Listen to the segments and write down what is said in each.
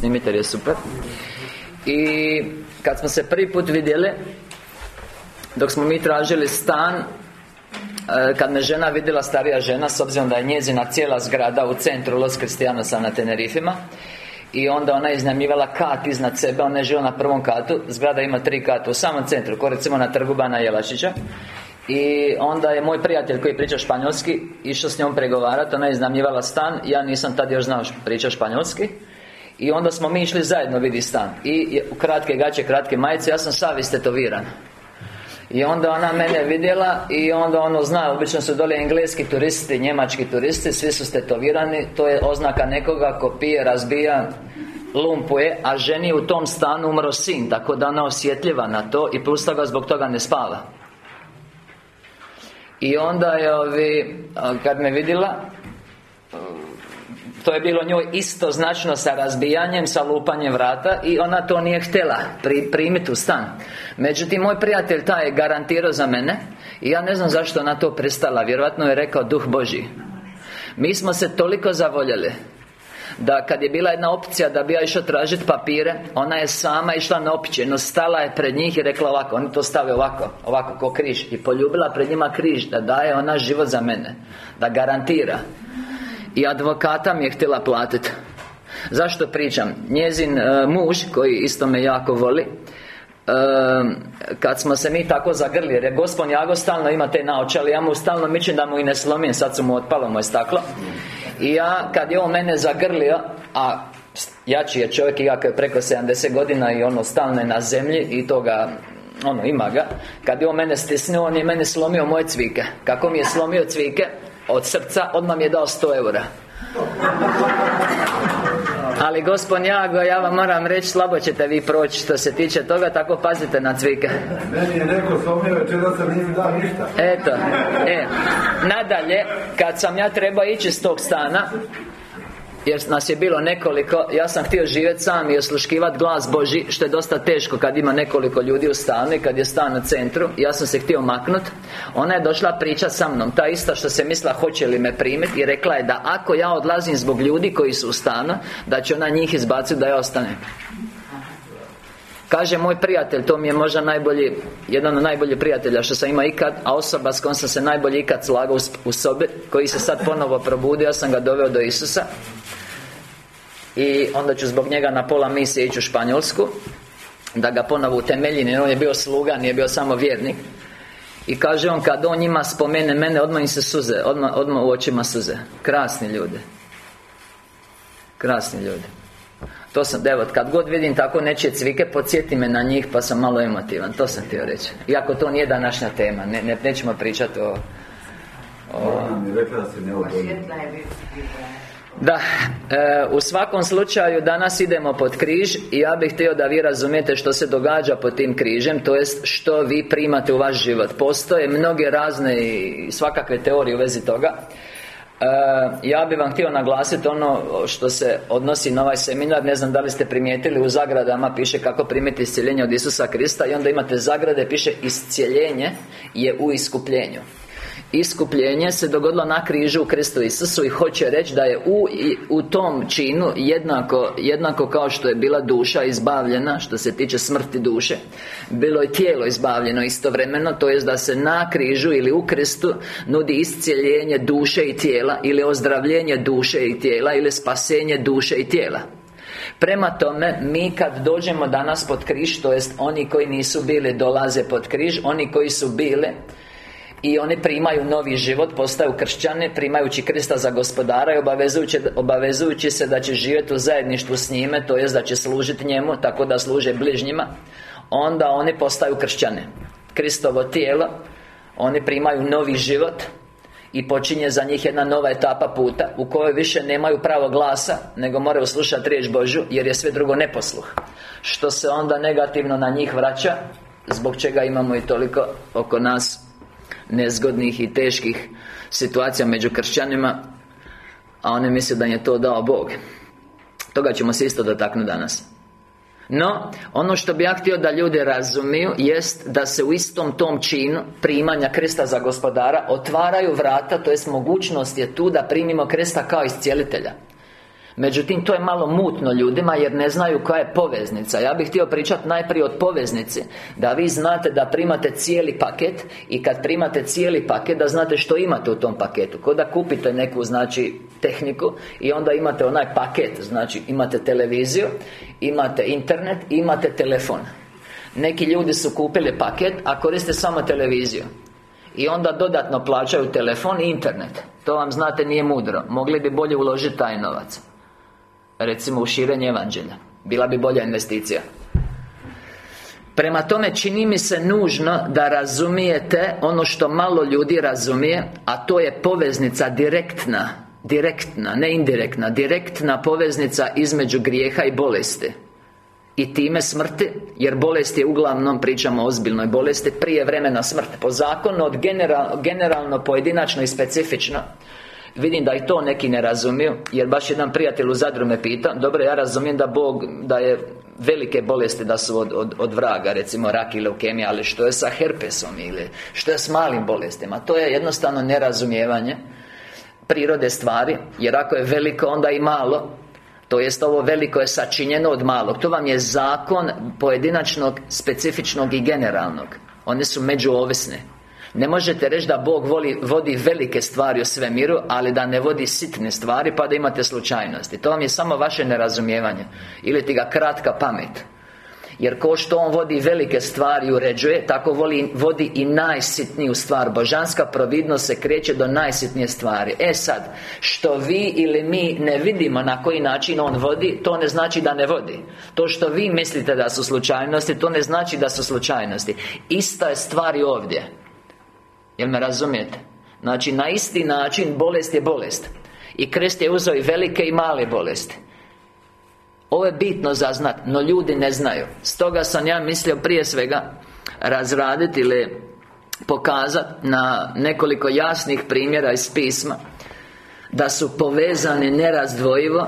snimitelj je super. I kad smo se prvi put vidjeli Dok smo mi tražili stan e, kad me žena vidjela starija žena S obzirom da je njezina cijela zgrada u centru Los Cristianosa na Tenerifima i onda ona je iznajmljivala kat iznad sebe Ona je živjela na prvom katu Zgrada ima tri kata u samom centru Ko recimo na trgu Bana Jelačića i onda je moj prijatelj koji priča španjolski Išao s njom pregovarati Ona je iznajmljivala stan Ja nisam tad još znao priča španjolski I onda smo mi išli zajedno vidi stan. I kratke gaće, kratke majice Ja sam sav istetoviran. I onda ona mene vidjela I onda ono zna, obično su dole engleski turisti, njemački turisti Svi su stetovirani To je oznaka nekoga ko pije, razbija Lumpuje A ženi u tom stanu umro sin Tako da ona osjetljiva na to I plus toga zbog toga ne spava. I onda je ovi Kad me vidjela to je bilo njoj isto značno sa razbijanjem, sa lupanjem vrata I ona to nije htjela pri, primiti u stan. Međutim, moj prijatelj taj je garantirao za mene I ja ne znam zašto ona to prestala Vjerojatno je rekao Duh Boži Mi smo se toliko zavoljeli da kad je bila jedna opcija da bi ja išao tražiti papire Ona je sama išla na no Stala je pred njih i rekla ovako Oni to stave ovako Ovako ko križ I poljubila pred njima križ Da daje ona život za mene Da garantira I advokata mi je htjela platiti Zašto pričam? Njezin e, muž Koji isto me jako voli e, kad smo se mi tako zagrli Jer je gospodin Jago stalno ima te naočale Ja mu stalno mičem da mu i ne slomim Sad su mu otpalo moje staklo. I ja, kad je on mene zagrlio A jači je čovjek iako je preko 70 godina I ono stalno je na zemlji I toga ono, ima ga Kad je on mene stisnuo, on je mene slomio moje cvike. Kako mi je slomio cvike Od srca, odmah mi je dao 100 eura. Ali gospod Jago, ja vam moram reći Slabo ćete vi proći što se tiče toga Tako pazite na cvike. Meni je neko slomio da sam nije dao ništa. Eto, e Nadalje, kad sam ja trebao ići s tog stana jer nas je bilo nekoliko Ja sam htio živjeti sam i osluškivati glas Boži Što je dosta teško kad ima nekoliko ljudi u stanu I kad je stan u centru. Ja sam se htio maknut. Ona je došla pričati sa mnom Ta ista što se mislila hoće li me primiti I rekla je da ako ja odlazim zbog ljudi koji su u stanu Da će ona njih izbaciti da ja ostanem Kaže moj prijatelj, to mi je možda najbolji Jedan od najboljih prijatelja što sam imao ikad A osoba s kojom sam se najbolje ikad slagao u sobi Koji se sad ponovo probudio Ja sam ga doveo do Isusa. I onda ću zbog njega na pola misije ići u Španjolsku Da ga ponovo utemeljim Jer on je bio sluga, nije bio samo vjernik. I kaže on, kad on njima spomene mene Odmah im se suze Odmah, odmah u očima suze. Krasni ljudi. Krasni ljudi to sam, evo, kad god vidim tako nečije cvike Podsjeti me na njih pa sam malo emotivan To sam htio reći. Iako to nije današnja tema ne, ne, Nećemo pričati o... o... Da, e, u svakom slučaju danas idemo pod križ I ja bih htio da vi razumijete što se događa pod tim križem To jest što vi primate u vaš život. Postoje mnoge razne i svakakve teorije u vezi toga ja bih vam htio naglasiti ono što se odnosi na ovaj seminar. Ne znam da li ste primijetili u zagradama piše kako primiti iscijeljenje od Isusa Krista I onda imate zagrade, piše iscijeljenje je u iskupljenju Iskupljenje se dogodilo na križu u Kristu Isusu I hoće reći da je u, u tom činu jednako, jednako kao što je bila duša izbavljena Što se tiče smrti duše. Bilo je tijelo izbavljeno istovremeno To jest da se na križu ili u Kristu Nudi iscijeljenje duše i tijela Ili ozdravljenje duše i tijela Ili spasenje duše i tijela. Prema tome, mi kad dođemo danas pod križ To jest oni koji nisu bili dolaze pod križ Oni koji su bili i oni primaju novi život, postaju kršćani Primajući Krista za gospodara I obavezujući, obavezujući se da će živjeti u zajedništvu s njime To jest da će služiti njemu Tako da služe bližnjima Onda oni postaju kršćani. Kristovo tijelo Oni primaju novi život i počinje za njih jedna nova etapa puta U kojoj više nemaju pravo glasa Nego moraju slušati riječ Božju Jer je sve drugo neposluh. Što se onda negativno na njih vraća Zbog čega imamo i toliko oko nas nezgodnih i teških situacija među kršćanima A oni misle da je to dao Bog. Toga ćemo se isto dotaknuti danas. No, ono što bi ja htio da ljudi razumiju Jest da se u istom tom činu Primanja kresta za gospodara Otvaraju vrata, to jest mogućnost je tu Da primimo kresta kao iscijelitelja Međutim, to je malo mutno ljudima jer ne znaju koja je poveznica. Ja bih htio pričati najprije od poveznici. Da vi znate da primate cijeli paket I kad primate cijeli paket da znate što imate u tom paketu. Ko da kupite neku, znači, tehniku I onda imate onaj paket Znači, imate televiziju Imate internet Imate telefon. Neki ljudi su kupili paket A koriste samo televiziju. I onda dodatno plaćaju telefon i internet. To vam znate nije mudro. Mogli bi bolje uložiti taj novac Recimo u širenje evanđelja. Bila bi bolja investicija. Prema tome čini mi se nužno da razumijete ono što malo ljudi razumije A to je poveznica direktna Direktna, ne indirektna Direktna poveznica između grijeha i bolesti. I time smrti Jer bolest je uglavnom, pričamo o ozbiljnoj bolesti Prije vremena smrt. Po zakonu od generalno, pojedinačno i specifično Vidim da i to neki ne razumiju Jer baš jedan prijatelj u Zadru me pita Dobro, ja razumijem da Bog, da je velike bolesti da su od, od, od vraga Recimo rak i leukemija Ali što je sa herpesom ili Što je s malim bolestima? To je jednostavno nerazumijevanje Prirode stvari Jer ako je veliko onda i malo. To jest ovo veliko je sačinjeno od malog. To vam je zakon pojedinačnog, specifičnog i generalnog. One su međuovisne ne možete reći da Bog voli, vodi velike stvari u svemiru Ali da ne vodi sitne stvari pa da imate slučajnosti. To vam je samo vaše nerazumijevanje. Ili ti ga kratka pamet. Jer ko što On vodi velike stvari i uređuje Tako voli, vodi i najsitniju stvar. Božanska providnost se kreće do najsitnije stvari. E sad, što vi ili mi ne vidimo na koji način On vodi To ne znači da ne vodi. To što vi mislite da su slučajnosti To ne znači da su slučajnosti. Ista je stvar i ovdje Jel me razumijete? Znači, na isti način bolest je bolest. I krest je uzeo i velike i male bolesti. Ovo je bitno za znat, no ljudi ne znaju. Stoga sam ja mislio prije svega Razraditi ili pokazati na nekoliko jasnih primjera iz pisma Da su povezani nerazdvojivo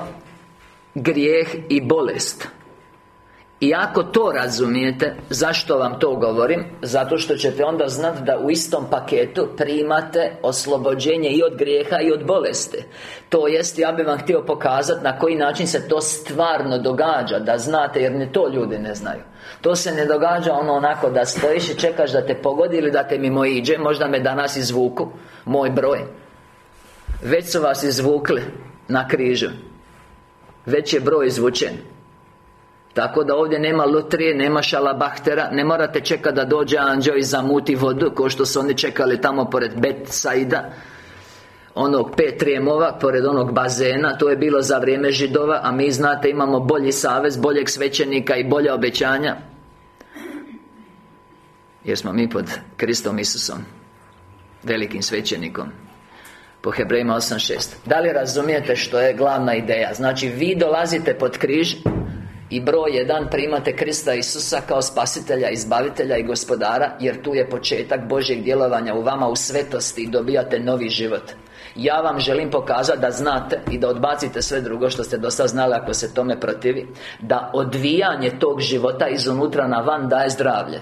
Grijeh i bolest i ako to razumijete Zašto vam to govorim? Zato što ćete onda znati da u istom paketu Primate oslobođenje i od grijeha i od bolesti. To jest, ja bih vam htio pokazati Na koji način se to stvarno događa Da znate, jer ni to ljudi ne znaju. To se ne događa ono onako Da stojiš i čekaš da te pogodi Ili da te mimo iđe Možda me danas izvuku Moj broj. Već su vas izvukli Na križu. Već je broj izvučen tako da ovdje nema lutrije, nema šalabahtera Ne morate čekati da dođe anđeo i zamuti vodu Ko što su oni čekali tamo pored Bet Saida Onog pet rijemova, pored onog bazena. To je bilo za vrijeme židova A mi znate imamo bolji savez, boljeg svećenika i bolja obećanja. Jer smo mi pod Kristom Isusom Velikim svećenikom po Hebrejima 8.6 Da li razumijete što je glavna ideja? Znači, vi dolazite pod križ i broj jedan primate Krista Isusa kao spasitelja, izbavitelja i gospodara Jer tu je početak Božjeg djelovanja u vama u svetosti i dobijate novi život. Ja vam želim pokazati da znate i da odbacite sve drugo što ste dosta znali ako se tome protivi Da odvijanje tog života izunutra na van daje zdravlje.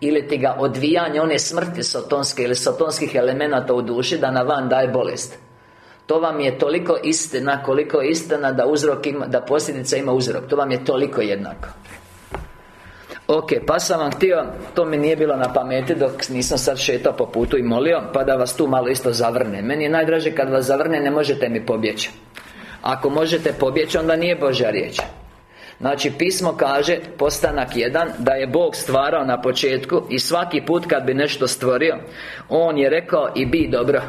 Ili ti ga odvijanje one smrti sotonske ili sotonskih elemenata u duši da na van daje bolest to vam je toliko istina koliko je istina da uzrok ima, da posljedica ima uzrok. To vam je toliko jednako. Ok, pa sam vam htio, to mi nije bilo na pameti dok nisam sad šetao po putu i molio Pa da vas tu malo isto zavrne. Meni je najdraže kad vas zavrne, ne možete mi pobjeći. Ako možete pobjeći, onda nije Božja riječ. Znači, pismo kaže, postanak jedan Da je Bog stvarao na početku I svaki put kad bi nešto stvorio On je rekao i bi dobro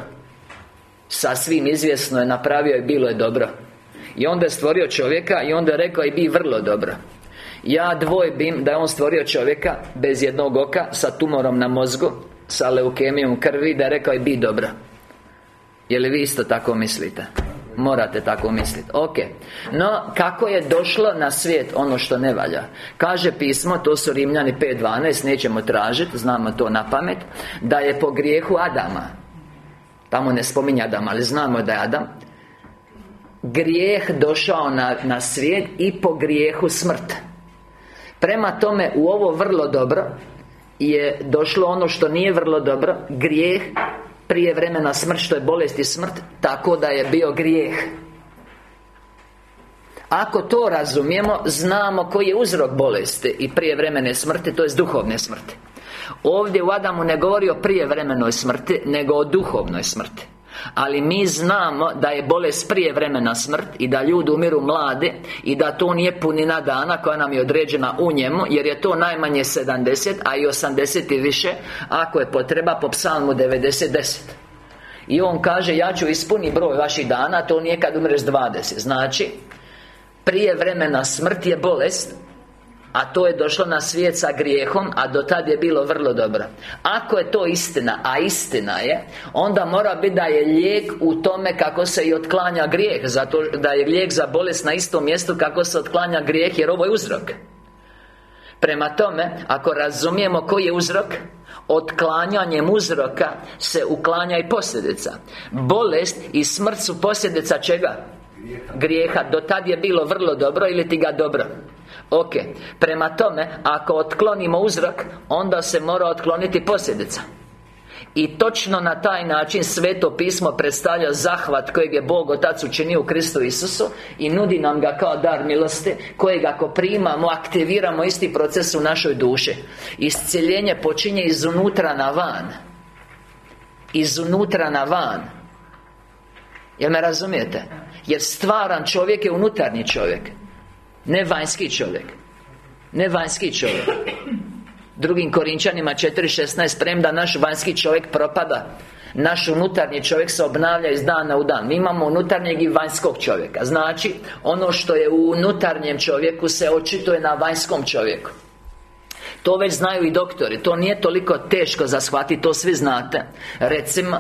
Sasvim izvjesno je napravio i bilo je dobro. I onda je stvorio čovjeka I onda je rekao i bi vrlo dobro. Ja dvojbim da je on stvorio čovjeka Bez jednog oka Sa tumorom na mozgu Sa leukemijom krvi Da je rekao i bi dobro. Je li vi isto tako mislite? Morate tako misliti. Ok. No, kako je došlo na svijet ono što ne valja? Kaže pismo, to su Rimljani 5.12 Nećemo tražiti, znamo to na pamet Da je po grijehu Adama Tamo ne spominje Adam, ali znamo da je Adam. Grijeh došao na, na svijet i po grijehu smrt. Prema tome, u ovo vrlo dobro Je došlo ono što nije vrlo dobro. Grijeh Prije vremena smrt, što je bolest i smrt Tako da je bio grijeh. Ako to razumijemo, znamo koji je uzrok bolesti i prijevremene smrti, to je duhovne smrti Ovdje u Adamu ne govori o prijevremenoj smrti, nego o duhovnoj smrti. Ali mi znamo da je bolest prije vremena smrt I da ljudi umiru mlade I da to nije punina dana koja nam je određena u njemu Jer je to najmanje 70, a i 80 i više Ako je potreba po psalmu 90-10 I on kaže, ja ću ispuniti broj vaših dana To nije kad umreš 20 Znači Prije vremena smrt je bolest a to je došlo na svijet sa grijehom A do tad je bilo vrlo dobro. Ako je to istina A istina je Onda mora biti da je lijek u tome Kako se i otklanja grijeh Zato da je lijek za bolest na istom mjestu Kako se otklanja grijeh Jer ovo je uzrok. Prema tome Ako razumijemo koji je uzrok Otklanjanjem uzroka Se uklanja i posljedica. Bolest i smrt su posljedica čega? Grijeha. Do tad je bilo vrlo dobro Ili ti ga dobro Ok, prema tome, ako otklonimo uzrok Onda se mora otkloniti posljedica. I točno na taj način Sveto pismo predstavlja zahvat kojeg je Bog Otac učinio u Kristu Isusu I nudi nam ga kao dar milosti Kojeg ako primamo, aktiviramo isti proces u našoj duši. Iscijeljenje počinje izunutra na van. Izunutra na van. Jel me razumijete? Jer stvaran čovjek je unutarnji čovjek ne vanjski čovjek. Ne vanjski čovjek. Drugim Korinčanima 4.16 Premda naš vanjski čovjek propada Naš unutarnji čovjek se obnavlja iz dana u dan. Mi imamo unutarnjeg i vanjskog čovjeka. Znači, ono što je u unutarnjem čovjeku se očituje na vanjskom čovjeku to već znaju i doktori. To nije toliko teško za shvatiti To svi znate. Recimo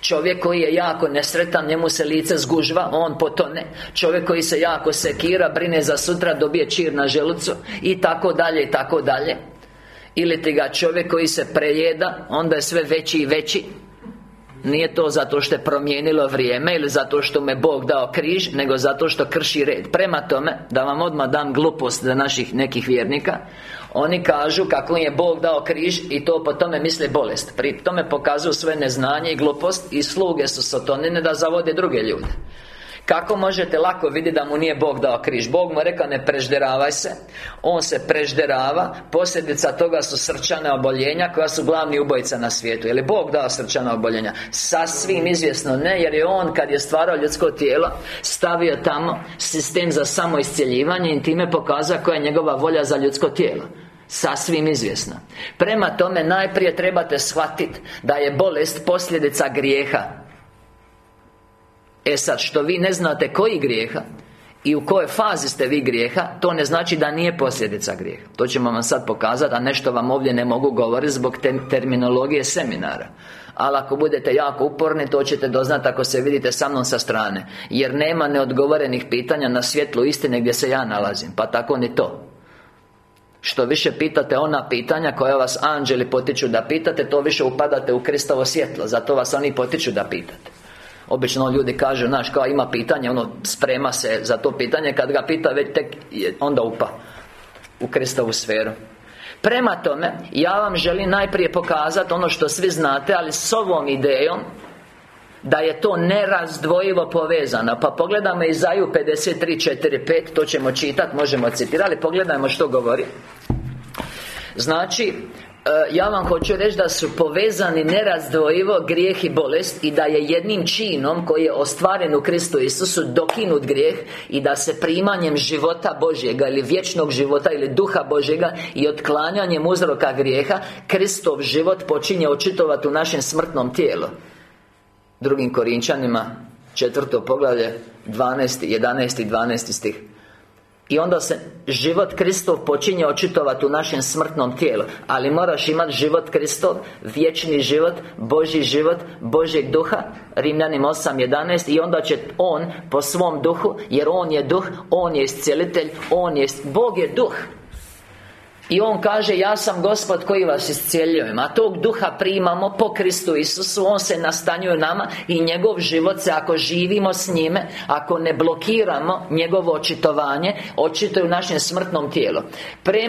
Čovjek koji je jako nesretan Njemu se lice zgužva On potone. Čovjek koji se jako sekira Brine za sutra Dobije čir na želucu I tako dalje I tako dalje. Ili ti ga čovjek koji se prejeda Onda je sve veći i veći. Nije to zato što je promijenilo vrijeme Ili zato što me Bog dao križ Nego zato što krši red. Prema tome, da vam odmah dam glupost za naših nekih vjernika oni kažu kako im je Bog dao križ I to po tome misle bolest. Pri tome pokazuju svoje neznanje i glupost I sluge su sotonine da zavode druge ljude kako možete lako vidjeti da mu nije Bog dao križ? Bog mu rekao ne prežderavaj se. On se prežderava. Posljedica toga su srčane oboljenja Koja su glavni ubojica na svijetu. Je li Bog dao srčana oboljenja? Sasvim izvjesno ne Jer je On kad je stvarao ljudsko tijelo Stavio tamo sistem za samoiscjeljivanje I time pokazao koja je njegova volja za ljudsko tijelo. Sasvim izvjesno. Prema tome najprije trebate shvatiti Da je bolest posljedica grijeha E sad, što vi ne znate koji grijeha i u kojoj fazi ste vi grijeha To ne znači da nije posljedica grijeha. To ćemo vam sad pokazati A nešto vam ovdje ne mogu govoriti Zbog terminologije seminara. Ali ako budete jako uporni To ćete doznati ako se vidite sa mnom sa strane. Jer nema neodgovorenih pitanja na svjetlu istine gdje se ja nalazim. Pa tako ni to. Što više pitate ona pitanja koja vas anđeli potiču da pitate To više upadate u Kristovo svjetlo. Zato vas oni potiču da pitate Obično ljudi kažu, znaš, kao ima pitanje, ono, sprema se za to pitanje Kad ga pita, već tek onda upa U Kristovu sferu. Prema tome, ja vam želim najprije pokazati ono što svi znate Ali s ovom idejom da je to nerazdvojivo povezano. Pa pogledamo Izaju 53.4.5 To ćemo čitati, možemo citirati Ali pogledajmo što govori. Znači ja vam hoću reći da su povezani nerazdvojivo grijeh i bolest I da je jednim činom koji je ostvaren u Kristu Isusu dokinut grijeh I da se primanjem života Božjega ili vječnog života ili duha Božjega I otklanjanjem uzroka grijeha Kristov život počinje očitovati u našem smrtnom tijelu. Drugim Korinčanima Četvrto poglavlje 12, 11 i 12 stih i onda se život Kristov počinje očitovati u našem smrtnom tijelu. Ali moraš imati život Kristov Vječni život Božji život Božjeg duha Rimljanim 8.11 I onda će On po svom duhu Jer On je duh On je iscijelitelj On je Bog je duh i On kaže Ja sam Gospod koji vas iscijeljujem A tog duha primamo po Kristu Isusu. On se nastanjuje nama I njegov život se ako živimo s njime Ako ne blokiramo njegovo očitovanje Očituje u našem smrtnom tijelu.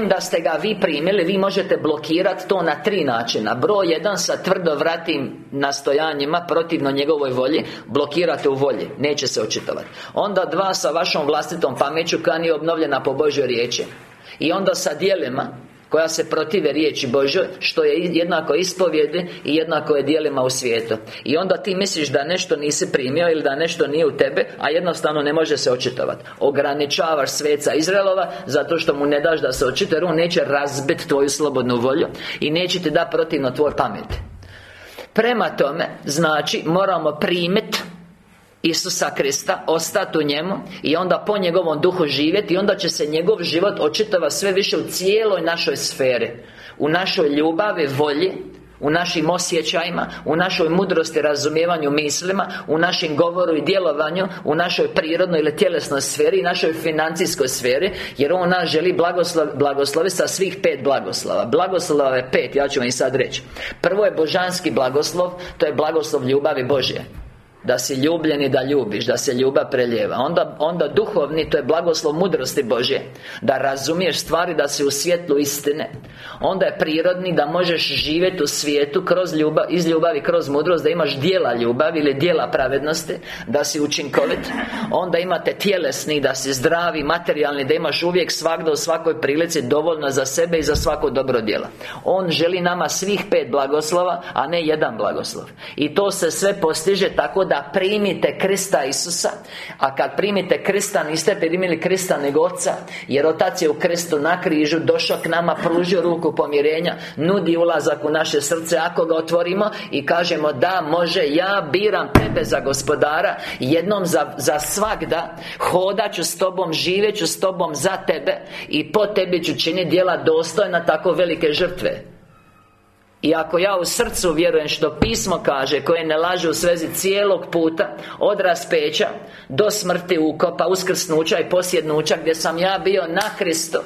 Da ste ga vi primili Vi možete blokirati to na tri načina. Broj jedan sa tvrdovratim nastojanjima Protivno njegovoj volji Blokirate u volji Neće se očitovati Onda dva sa vašom vlastitom pameću Koja nije obnovljena po Božoj riječi i onda sa dijelima koja se protive riječi Božoj Što je jednako ispovjedi I jednako je dijelima u svijetu. I onda ti misliš da nešto nisi primio Ili da nešto nije u tebe A jednostavno ne može se očitovati Ograničavaš sveca Izraelova Zato što mu ne daš da se očituje Jer on neće razbiti tvoju slobodnu volju I neće ti da protivno tvoj pamet Prema tome Znači moramo primiti Isusa Krista Ostati u njemu I onda po njegovom duhu živjeti I onda će se njegov život očitava sve više u cijeloj našoj sferi U našoj ljubavi, volji u našim osjećajima U našoj mudrosti, razumijevanju mislima U našem govoru i djelovanju U našoj prirodnoj ili tjelesnoj sferi I našoj financijskoj sferi Jer On nas želi blagoslov, blagoslovi sa svih pet blagoslova. Blagoslova je pet, ja ću vam i sad reći. Prvo je božanski blagoslov To je blagoslov ljubavi Božje da si ljubljen i da ljubiš Da se ljubav preljeva. Onda, onda duhovni, to je blagoslov mudrosti Božje. Da razumiješ stvari Da si u svjetlu istine. Onda je prirodni da možeš živjeti u svijetu Kroz ljubav, iz ljubavi, kroz mudrost Da imaš dijela ljubavi ili dijela pravednosti Da si učinkovit. Onda imate tjelesni Da si zdravi, materijalni Da imaš uvijek svakda u svakoj prilici Dovoljno za sebe i za svako dobro djelo. On želi nama svih pet blagoslova A ne jedan blagoslov. I to se sve postiže tako da primite Krista Isusa. A kad primite Krista niste primili Krista nego Oca Jer Otac je u Kristu na križu Došao k nama, pružio ruku pomirenja Nudi ulazak u naše srce. Ako ga otvorimo I kažemo da može Ja biram tebe za gospodara Jednom za, za svakda Hodat ću s tobom, živjet ću s tobom za tebe I po tebi ću činiti djela dostojna tako velike žrtve i ako ja u srcu vjerujem što pismo kaže Koje ne laže u svezi cijelog puta Od raspeća Do smrti ukopa Uskrsnuća i posjednuća Gdje sam ja bio na Kristu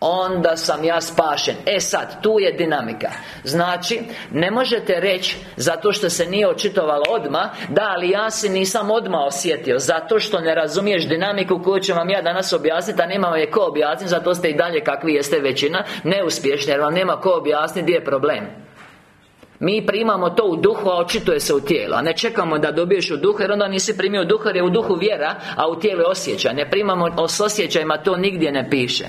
Onda sam ja spašen. E sad, tu je dinamika. Znači, ne možete reći Zato što se nije očitovalo odmah Da, ali ja se nisam odmah osjetio Zato što ne razumiješ dinamiku Koju ću vam ja danas objasniti A nema je ko objasniti Zato ste i dalje kakvi jeste većina Neuspješni jer vam nema ko objasniti Gdje je problem. Mi primamo to u duhu, a očituje se u tijelu A ne čekamo da dobiješ u duhu Jer onda nisi primio duhu Jer je u duhu vjera A u tijelu osjećaj. Ne primamo s osjećajima To nigdje ne piše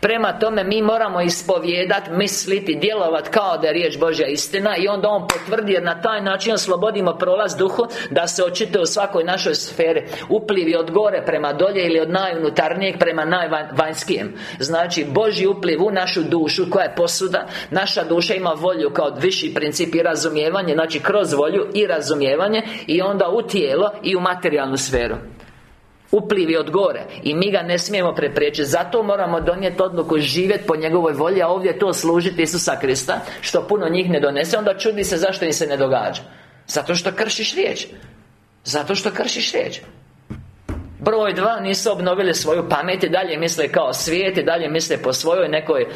Prema tome mi moramo ispovjedat Misliti, djelovat kao da je riječ Božja istina I onda On potvrdi Jer na taj način oslobodimo prolaz duhu Da se očituje u svakoj našoj sferi. Uplivi od gore prema dolje Ili od najunutarnijeg prema najvanjskijem. Znači Božji upliv u našu dušu Koja je posuda. Naša duša ima volju kao viši princip i razumijevanje Znači kroz volju i razumijevanje I onda u tijelo i u materijalnu sferu Uplivi od gore I mi ga ne smijemo prepriječiti. Zato moramo donijeti odluku živjeti po njegovoj volji A ovdje to služiti Isusa Krista Što puno njih ne donese Onda čudi se zašto im se ne događa. Zato što kršiš riječ. Zato što kršiš riječ Broj dva, nisu obnovili svoju pamet i dalje misle kao svijet i dalje misle po svojoj nekoj e,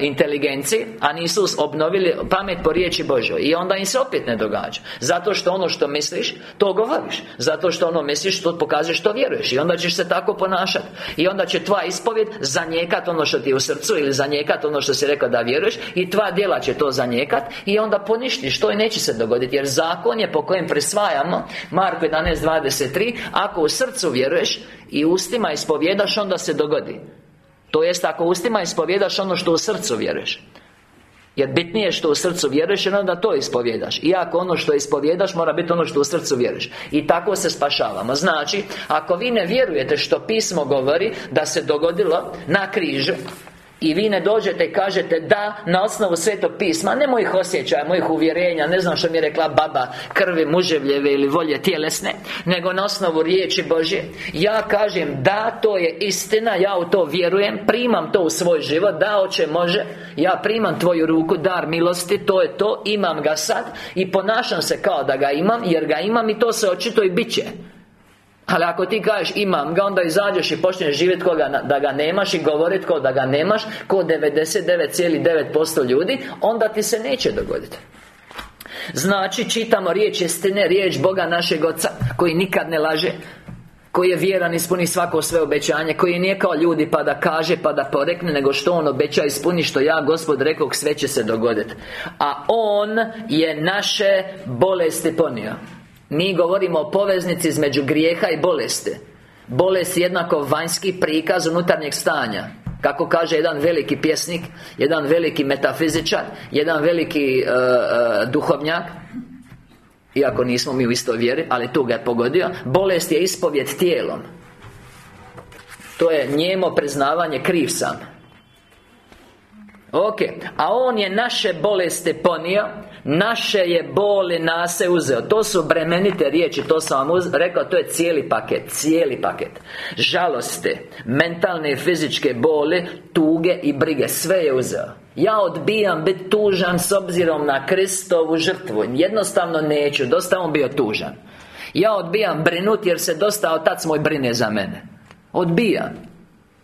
inteligenciji A nisu obnovili pamet po riječi Božoj I onda im se opet ne događa. Zato što ono što misliš, to govoriš. Zato što ono misliš, to pokazuješ što vjeruješ. I onda ćeš se tako ponašati I onda će tvoja ispovjed zanijekati ono što ti je u srcu Ili zanijekati ono što si rekao da vjeruješ I tva djela će to zanijekat I onda poništiš to i neće se dogoditi Jer zakon je po kojem prisvajamo Marko 11.23 Ako u srcu vjeruješ vjeruješ I ustima ispovjedaš onda se dogodi. To jest ako ustima ispovjedaš ono što u srcu vjeruješ. Jer bitnije je što u srcu vjeruješ Jer onda to ispovjedaš. Iako ono što ispovjedaš Mora biti ono što u srcu vjeruješ. I tako se spašavamo. Znači, ako vi ne vjerujete što pismo govori Da se dogodilo na križu i vi ne dođete i kažete da na osnovu svetog pisma Ne mojih osjećaja, mojih uvjerenja Ne znam što mi je rekla baba Krvi muževljeve ili volje tjelesne Nego na osnovu riječi Božje. Ja kažem da, to je istina Ja u to vjerujem Primam to u svoj život Da, oče, može. Ja primam tvoju ruku, dar milosti To je to, imam ga sad I ponašam se kao da ga imam Jer ga imam i to se očito i bit će ali ako ti kažeš imam ga, onda izađeš i počneš živjeti koga da ga nemaš i govoriti ko da ga nemaš Ko 99,9% ljudi Onda ti se neće dogoditi Znači, čitamo riječ istine, riječ Boga našeg Oca Koji nikad ne laže koji je vjeran ispuni svako sve obećanje Koji nije kao ljudi pa da kaže pa da porekne Nego što On obeća ispuni što ja Gospod rekao sve će se dogoditi A On je naše bolesti ponio Mi govorimo o poveznici između grijeha i bolesti. Bolest je jednako vanjski prikaz unutarnjeg stanja. Kako kaže jedan veliki pjesnik Jedan veliki metafizičar Jedan veliki uh, duhovnjak iako nismo mi u istoj vjeri Ali tu ga je pogodio Bolest je ispovjed tijelom. To je njemo priznavanje kriv sam. Ok, a On je naše bolesti ponio Naše je boli nase uzeo. To su bremenite riječi To sam vam rekao To je cijeli paket Cijeli paket. Žaloste Mentalne i fizičke boli Tuge i brige Sve je uzeo. Ja odbijam biti tužan s obzirom na Kristovu žrtvu. Jednostavno neću Dosta on bio tužan. Ja odbijam brinuti jer se dosta otac moj brine za mene. Odbijam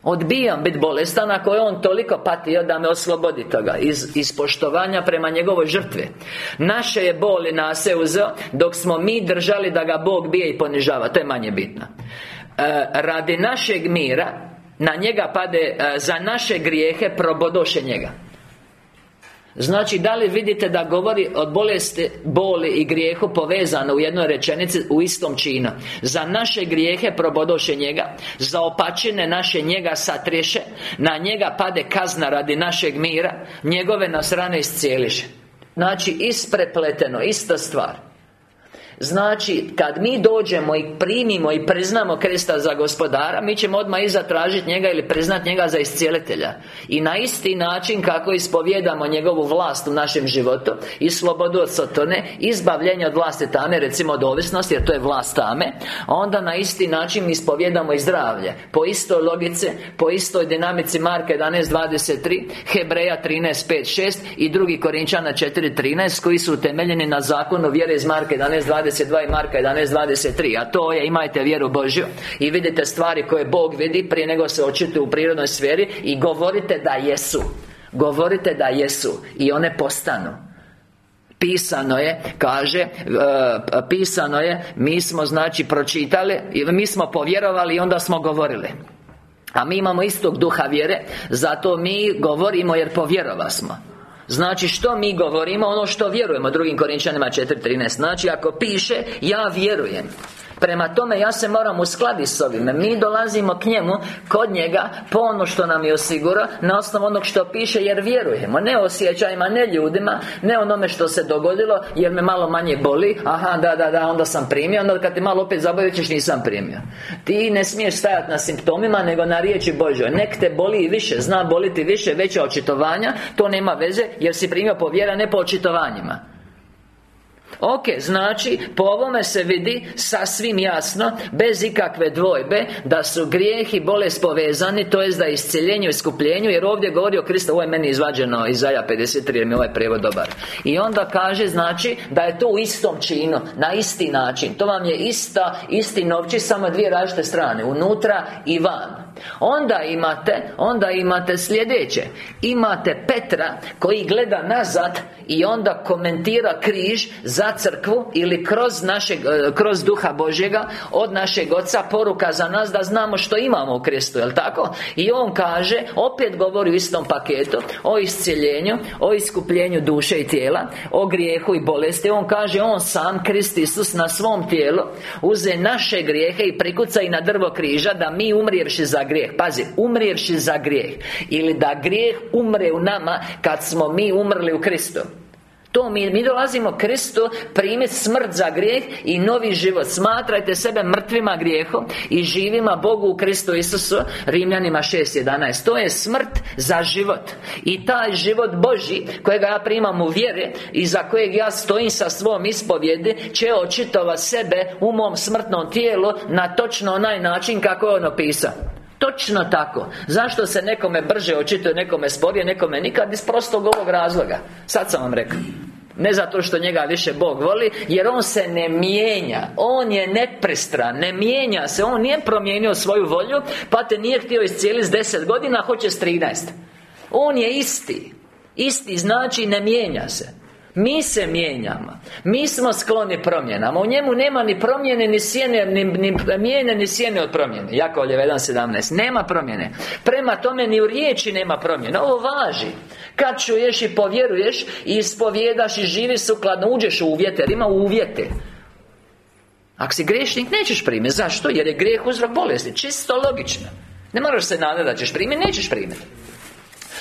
Odbijam biti bolestan ako je on toliko patio da me oslobodi toga iz, iz poštovanja prema njegovoj žrtvi. Naše je boli nas uzeo Dok smo mi držali da ga Bog bije i ponižava To je manje bitno. E, Radi našeg mira Na njega pade e, Za naše grijehe probodoše njega Znači, da li vidite da govori od bolesti, boli i grijehu povezano u jednoj rečenici u istom činu? Za naše grijehe probodoše njega Za opačine naše njega satriješe Na njega pade kazna radi našeg mira Njegove nas rane iscijeliše. Znači, isprepleteno, ista stvar Znači, kad mi dođemo i primimo i priznamo Krista za gospodara Mi ćemo odmah i zatražiti njega ili priznati njega za iscijelitelja. I na isti način kako ispovjedamo njegovu vlast u našem životu I slobodu od sotone Izbavljenje od vlasti tame, recimo od ovisnosti Jer to je vlast tame Onda na isti način ispovjedamo i zdravlje. Po istoj logice, po istoj dinamici Marka 11.23 Hebreja 13.5.6 I drugi Korinčana 4.13 Koji su utemeljeni na zakonu vjere iz Marka 11.23 22 i Marka 11.23 A to je imajte vjeru Božju I vidite stvari koje Bog vidi Prije nego se očituju u prirodnoj sferi I govorite da jesu. Govorite da jesu I one postanu. Pisano je, kaže e, Pisano je Mi smo znači pročitali mi smo povjerovali i onda smo govorili. A mi imamo istog duha vjere Zato mi govorimo jer povjerova smo Znači što mi govorimo? Ono što vjerujemo Drugim Korinčanima 4.13 Znači ako piše Ja vjerujem Prema tome ja se moram uskladiti s ovime. Mi dolazimo k njemu Kod njega Po ono što nam je osigura Na osnovu onog što piše Jer vjerujemo. Ne osjećajima Ne ljudima Ne onome što se dogodilo Jer me malo manje boli. Aha da da da Onda sam primio. Onda kad ti malo opet zabavićeš Nisam primio. Ti ne smiješ stajati na simptomima Nego na riječi Božoj Nek te boli i više Zna boliti više Veća očitovanja To nema veze Jer si primio po vjera Ne po očitovanjima Ok, znači, po ovome se vidi sasvim jasno Bez ikakve dvojbe Da su grijeh i bolest povezani To jest da je isceljenju i iskupljenju Jer ovdje govori o Kristu Ovo je meni izvađeno iz Zaja 53 Jer mi ovaj prijevod dobar. I onda kaže, znači, da je to u istom činu Na isti način. To vam je ista, isti novči Samo dvije različite strane Unutra i van. Onda imate, onda imate sljedeće. Imate Petra Koji gleda nazad I onda komentira križ Za crkvu Ili kroz našeg, e, kroz duha Božjega Od našeg oca Poruka za nas da znamo što imamo u Kristu Jel' tako? I on kaže Opet govori u istom paketu O iscijeljenju O iskupljenju duše i tijela O grijehu i bolesti On kaže On sam, Krist Isus Na svom tijelu Uze naše grijehe I prikuca i na drvo križa Da mi umrijevši za grijeh Pazi, umrijevši za grijeh Ili da grijeh umre u nama Kad smo mi umrli u Kristu to mi, mi dolazimo Kristu primiti smrt za grijeh i novi život. Smatrajte sebe mrtvima grijehom I živima Bogu u Kristu Isusu Rimljanima 6.11 To je smrt za život. I taj život Boži Kojega ja primam u vjere I za kojeg ja stojim sa svom ispovjedi Će očitova sebe u mom smrtnom tijelu Na točno onaj način kako je on opisao. Točno tako. Zašto se nekome brže očituje, nekome sporije, nekome nikad Iz prostog ovog razloga. Sad sam vam rekao Ne zato što njega više Bog voli Jer on se ne mijenja. On je nepristran Ne mijenja se. On nije promijenio svoju volju Pa te nije htio iscijeliti s deset godina Hoće s 13 On je isti. Isti znači ne mijenja se mi se mijenjamo. Mi smo skloni promjenama. U njemu nema ni promjene, ni sjene Ni, ni mijene, ni sjene od promjene. Jakovljev 1.17 Nema promjene. Prema tome ni u riječi nema promjene. Ovo važi. Kad čuješ i povjeruješ I ispovjedaš i živi sukladno. Uđeš u uvjete Jer ima uvjete. Ako si grešnik nećeš primiti Zašto? Jer je grijeh uzrok bolesti. Čisto logično. Ne moraš se nadati da ćeš primiti Nećeš primiti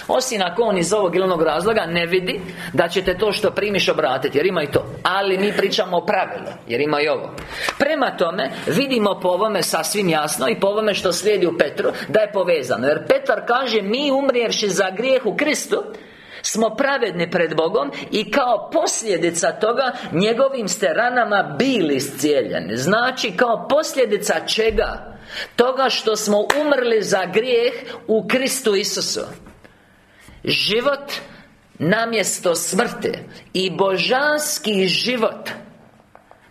osim ako on iz ovog ili razloga ne vidi Da ćete to što primiš obratiti Jer ima i to. Ali mi pričamo o pravilu Jer ima i ovo. Prema tome Vidimo po ovome sasvim jasno I po ovome što slijedi u Petru Da je povezano. Jer Petar kaže Mi umrijevši za grijeh u Kristu smo pravedni pred Bogom I kao posljedica toga Njegovim ste ranama bili iscijeljeni. Znači kao posljedica čega? Toga što smo umrli za grijeh U Kristu Isusu Život namjesto smrti. I božanski život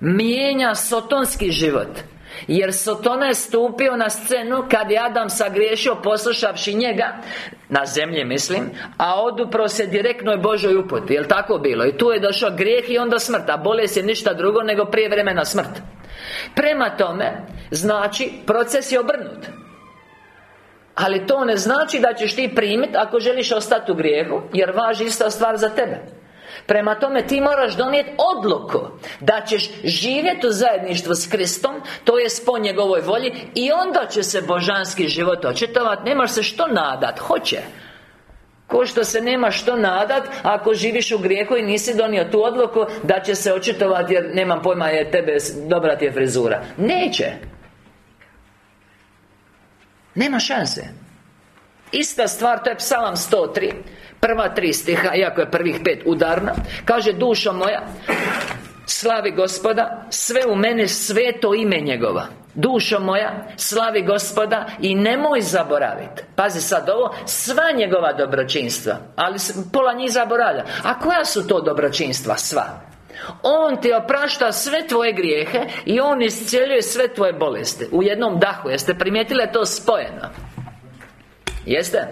Mijenja sotonski život. Jer Sotona je stupio na scenu Kad je Adam sagriješio poslušavši njega Na zemlji mislim A odupro se direktnoj Božoj uputi Jel tako bilo? I tu je došao grijeh i onda smrt A bolest je ništa drugo nego prije vremena smrt. Prema tome Znači, proces je obrnut ali to ne znači da ćeš ti primiti ako želiš ostati u grijehu Jer važi ista stvar za tebe. Prema tome ti moraš donijeti odluku Da ćeš živjeti u zajedništvu s Kristom To je po njegovoj volji I onda će se božanski život očitovati Nemaš se što nadat, hoće. Ko što se nema što nadat Ako živiš u grijehu i nisi donio tu odluku Da će se očitovati jer nemam pojma je tebe dobra ti je frizura. Neće nema šanse. Ista stvar, to je psalam 103 Prva tri stiha, iako je prvih pet udarna Kaže, dušo moja Slavi gospoda Sve u mene sveto ime njegova. Dušo moja Slavi gospoda I nemoj zaboraviti Pazi sad ovo Sva njegova dobročinstva Ali pola njih zaboravlja. A koja su to dobročinstva? Sva on ti oprašta sve tvoje grijehe I On iscijeljuje sve tvoje bolesti. U jednom dahu. Jeste primijetili to spojeno? Jeste?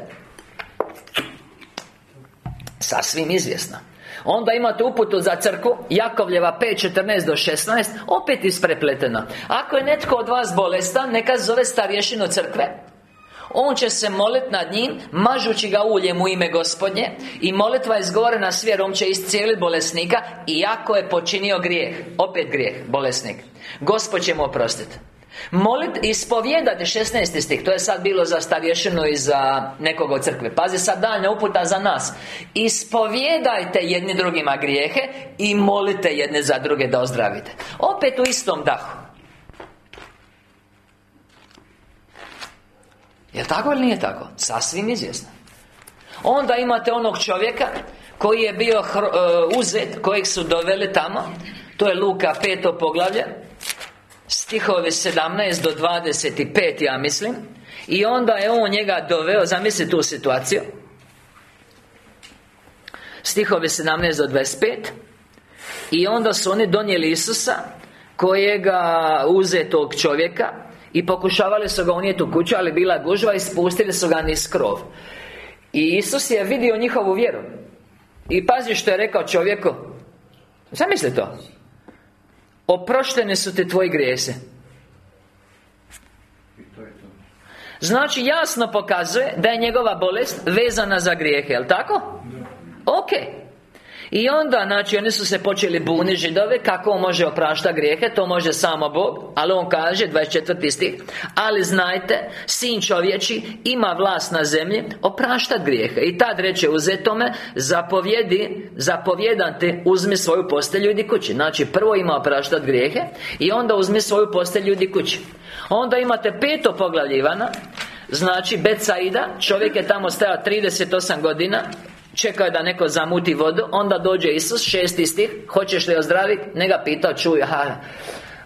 Sasvim izvjesno. Onda imate uputu za crku Jakovljeva 5.14 do 16 Opet isprepleteno. Ako je netko od vas bolestan Neka zove starješinu crkve on će se moliti nad njim Mažući ga uljem u ime gospodnje I molitva izgovorena s vjerom će iscijeliti bolesnika Iako je počinio grijeh. Opet grijeh, bolesnik. Gospod će mu oprostiti Molit, ispovijedati 16. stih To je sad bilo za starješinu i za nekog od crkve. Pazi sad daljnja uputa za nas. Ispovijedajte jedni drugima grijehe I molite jedne za druge da ozdravite. Opet u istom dahu Jel' tako ili nije tako? Sasvim izvjesno. Onda imate onog čovjeka Koji je bio uh, uzet Kojeg su doveli tamo. To je Luka peto poglavlje Stihovi 17 do 25 ja mislim. I onda je on njega doveo Zamisli tu situaciju. Stihovi 17 do 25 I onda su oni donijeli Isusa Kojega uzetog čovjeka i pokušavali su ga unijeti u kuću, ali bila gužva i spustili su ga niz krov. I Isus je vidio njihovu vjeru. I pazi što je rekao čovjeku. Zamisli to. Oprošteni su ti tvoji grijesi. Znači jasno pokazuje da je njegova bolest vezana za grijehe, jel tako? Ok i onda, znači, oni su se počeli buniti židove Kako on može opraštati grijehe To može samo Bog Ali on kaže, 24. stih Ali znajte, Sin čovječi ima vlast na zemlji Opraštati grijehe I tad reče uzetome Zapovjedi, zapovjedan te Uzmi svoju postelju i kući Znači, prvo ima opraštati grijehe I onda uzmi svoju postelju i kući Onda imate peto poglavljivana Znači, Betsaida Čovjek je tamo stajao 38 godina Čekao je da neko zamuti vodu Onda dođe Isus, šesti stih Hoćeš li ozdraviti? Ne ga pitao, čuj, aha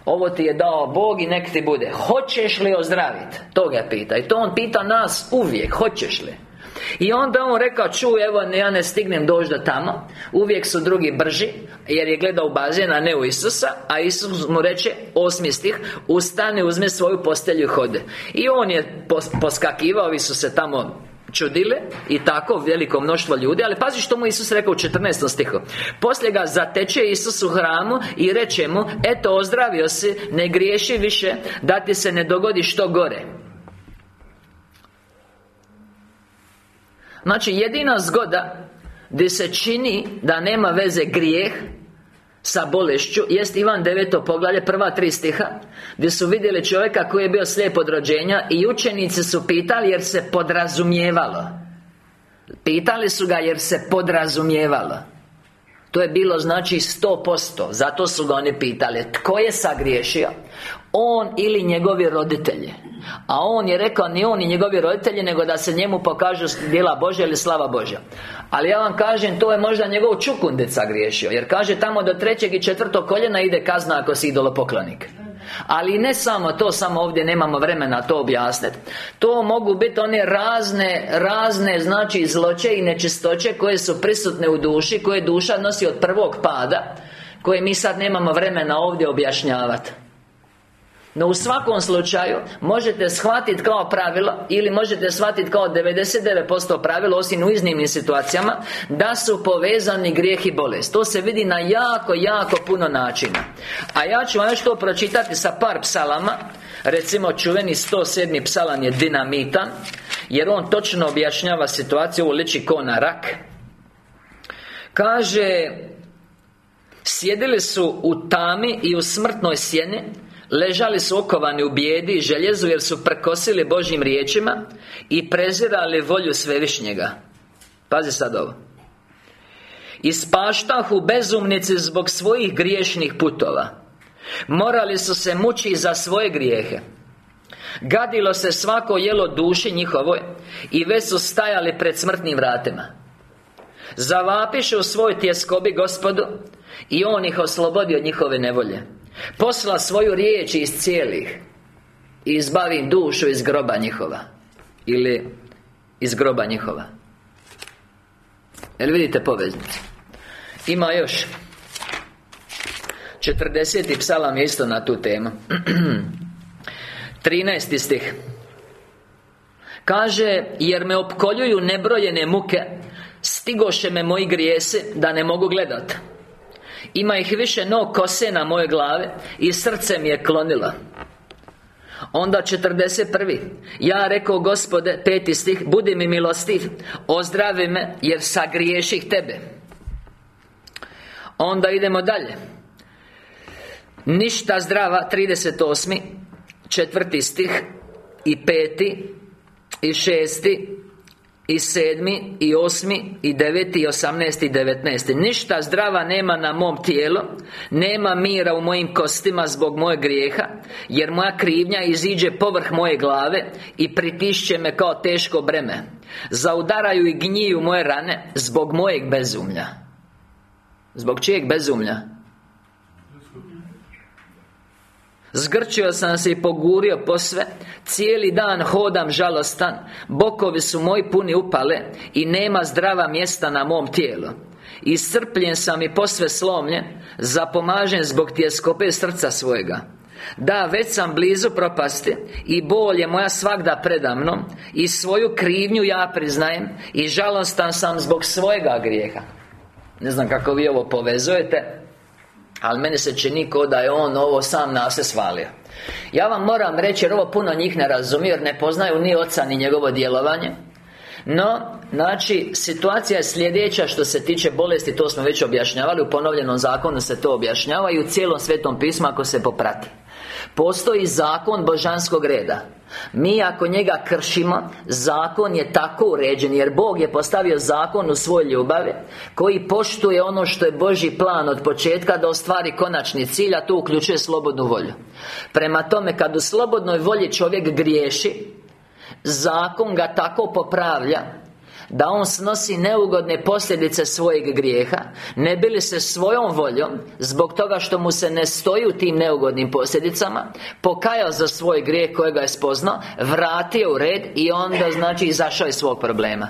Ovo ti je dao Bog i nek ti bude Hoćeš li ozdraviti? To ga pita I to on pita nas uvijek Hoćeš li? I onda on rekao, čuj, evo, ja ne stignem doći do tamo Uvijek su drugi brži Jer je gledao u bazen, a ne u Isusa A Isus mu reče, osmi stih Ustane, uzme svoju postelju i hode I on je poskakivao, ovi su se tamo čudile i tako veliko mnoštvo ljudi Ali pazi što mu Isus rekao u 14. stihu Poslije ga zateče Isus u hramu I reče mu Eto ozdravio si, ne griješi više Da ti se ne dogodi što gore Znači jedina zgoda Gdje se čini da nema veze grijeh sa bolešću Jest Ivan 9. poglavlje prva tri stiha Gdje su vidjeli čovjeka koji je bio slijep od rođenja I učenici su pitali jer se podrazumijevalo Pitali su ga jer se podrazumijevalo to je bilo znači sto posto Zato su ga oni pitali Tko je sagriješio? On ili njegovi roditelji. A on je rekao ni on ni njegovi roditelji Nego da se njemu pokažu djela Božja ili slava Božja. Ali ja vam kažem To je možda njegov čukundec sagriješio Jer kaže tamo do trećeg i četvrtog koljena ide kazna ako si idolopoklonik. Ali ne samo to, samo ovdje nemamo vremena to objasniti To mogu biti one razne, razne znači zloće i nečistoće koje su prisutne u duši Koje duša nosi od prvog pada Koje mi sad nemamo vremena ovdje objašnjavati no u svakom slučaju Možete shvatiti kao pravilo Ili možete shvatiti kao 99% pravilo Osim u iznimnim situacijama Da su povezani grijeh i bolest. To se vidi na jako, jako puno načina. A ja ću vam još to pročitati sa par psalama. Recimo čuveni 107. psalam je dinamitan Jer on točno objašnjava situaciju u liči ko na rak. Kaže Sjedili su u tami i u smrtnoj sjeni Ležali su okovani u bijedi i željezu Jer su prekosili Božjim riječima I prezirali volju Svevišnjega. Pazi sad ovo. Ispaštahu bezumnici zbog svojih griješnih putova. Morali su se mući za svoje grijehe. Gadilo se svako jelo duši njihovoj I već su stajali pred smrtnim vratima. Zavapiše u svoj tjeskobi gospodu I On ih oslobodi od njihove nevolje Posla svoju riječ iz cijelih I izbavi dušu iz groba njihova Ili iz groba njihova Jel vidite poveznicu? Ima još 40. psalam je isto na tu temu 13. stih Kaže Jer me opkoljuju nebrojene muke Stigoše me moji grijesi Da ne mogu gledat ima ih više no kose na moje glave I srce mi je klonilo Onda 41. Ja rekao gospode, peti stih Budi mi milostiv Ozdravi me, jer sagriješih tebe Onda idemo dalje Ništa zdrava, 38. Četvrti stih I peti I šesti i sedmi, i osmi, i deveti, i osamnesti, i devetnesti. Ništa zdrava nema na mom tijelu Nema mira u mojim kostima zbog mojeg grijeha Jer moja krivnja iziđe povrh moje glave I pritišće me kao teško breme. Zaudaraju i gnjiju moje rane Zbog mojeg bezumlja. Zbog čijeg bezumlja? Zgrčio sam se i pogurio posve. Cijeli dan hodam žalostan. Bokovi su moji puni upale I nema zdrava mjesta na mom tijelu. Iscrpljen sam i posve slomljen. Zapomažen zbog tjeskope srca svojega. Da, već sam blizu propasti I bol je moja svakda predamnom I svoju krivnju ja priznajem I žalostan sam zbog svojega grijeha. Ne znam kako vi ovo povezujete ali meni se čini ko da je on ovo sam na se svalio. Ja vam moram reći jer ovo puno njih ne razumije Jer ne poznaju ni oca ni njegovo djelovanje. No, znači, situacija je sljedeća što se tiče bolesti To smo već objašnjavali. U ponovljenom zakonu se to objašnjava I u cijelom svetom pismu ako se poprati Postoji zakon božanskog reda. Mi ako njega kršimo Zakon je tako uređen Jer Bog je postavio zakon u svoj ljubavi Koji poštuje ono što je Božji plan od početka Da ostvari konačni cilj A to uključuje slobodnu volju. Prema tome, kad u slobodnoj volji čovjek griješi Zakon ga tako popravlja da on snosi neugodne posljedice svojeg grijeha Ne bi li se svojom voljom Zbog toga što mu se ne stoji u tim neugodnim posljedicama Pokajao za svoj grijeh kojega je spoznao Vratio u red I onda znači izašao iz svog problema.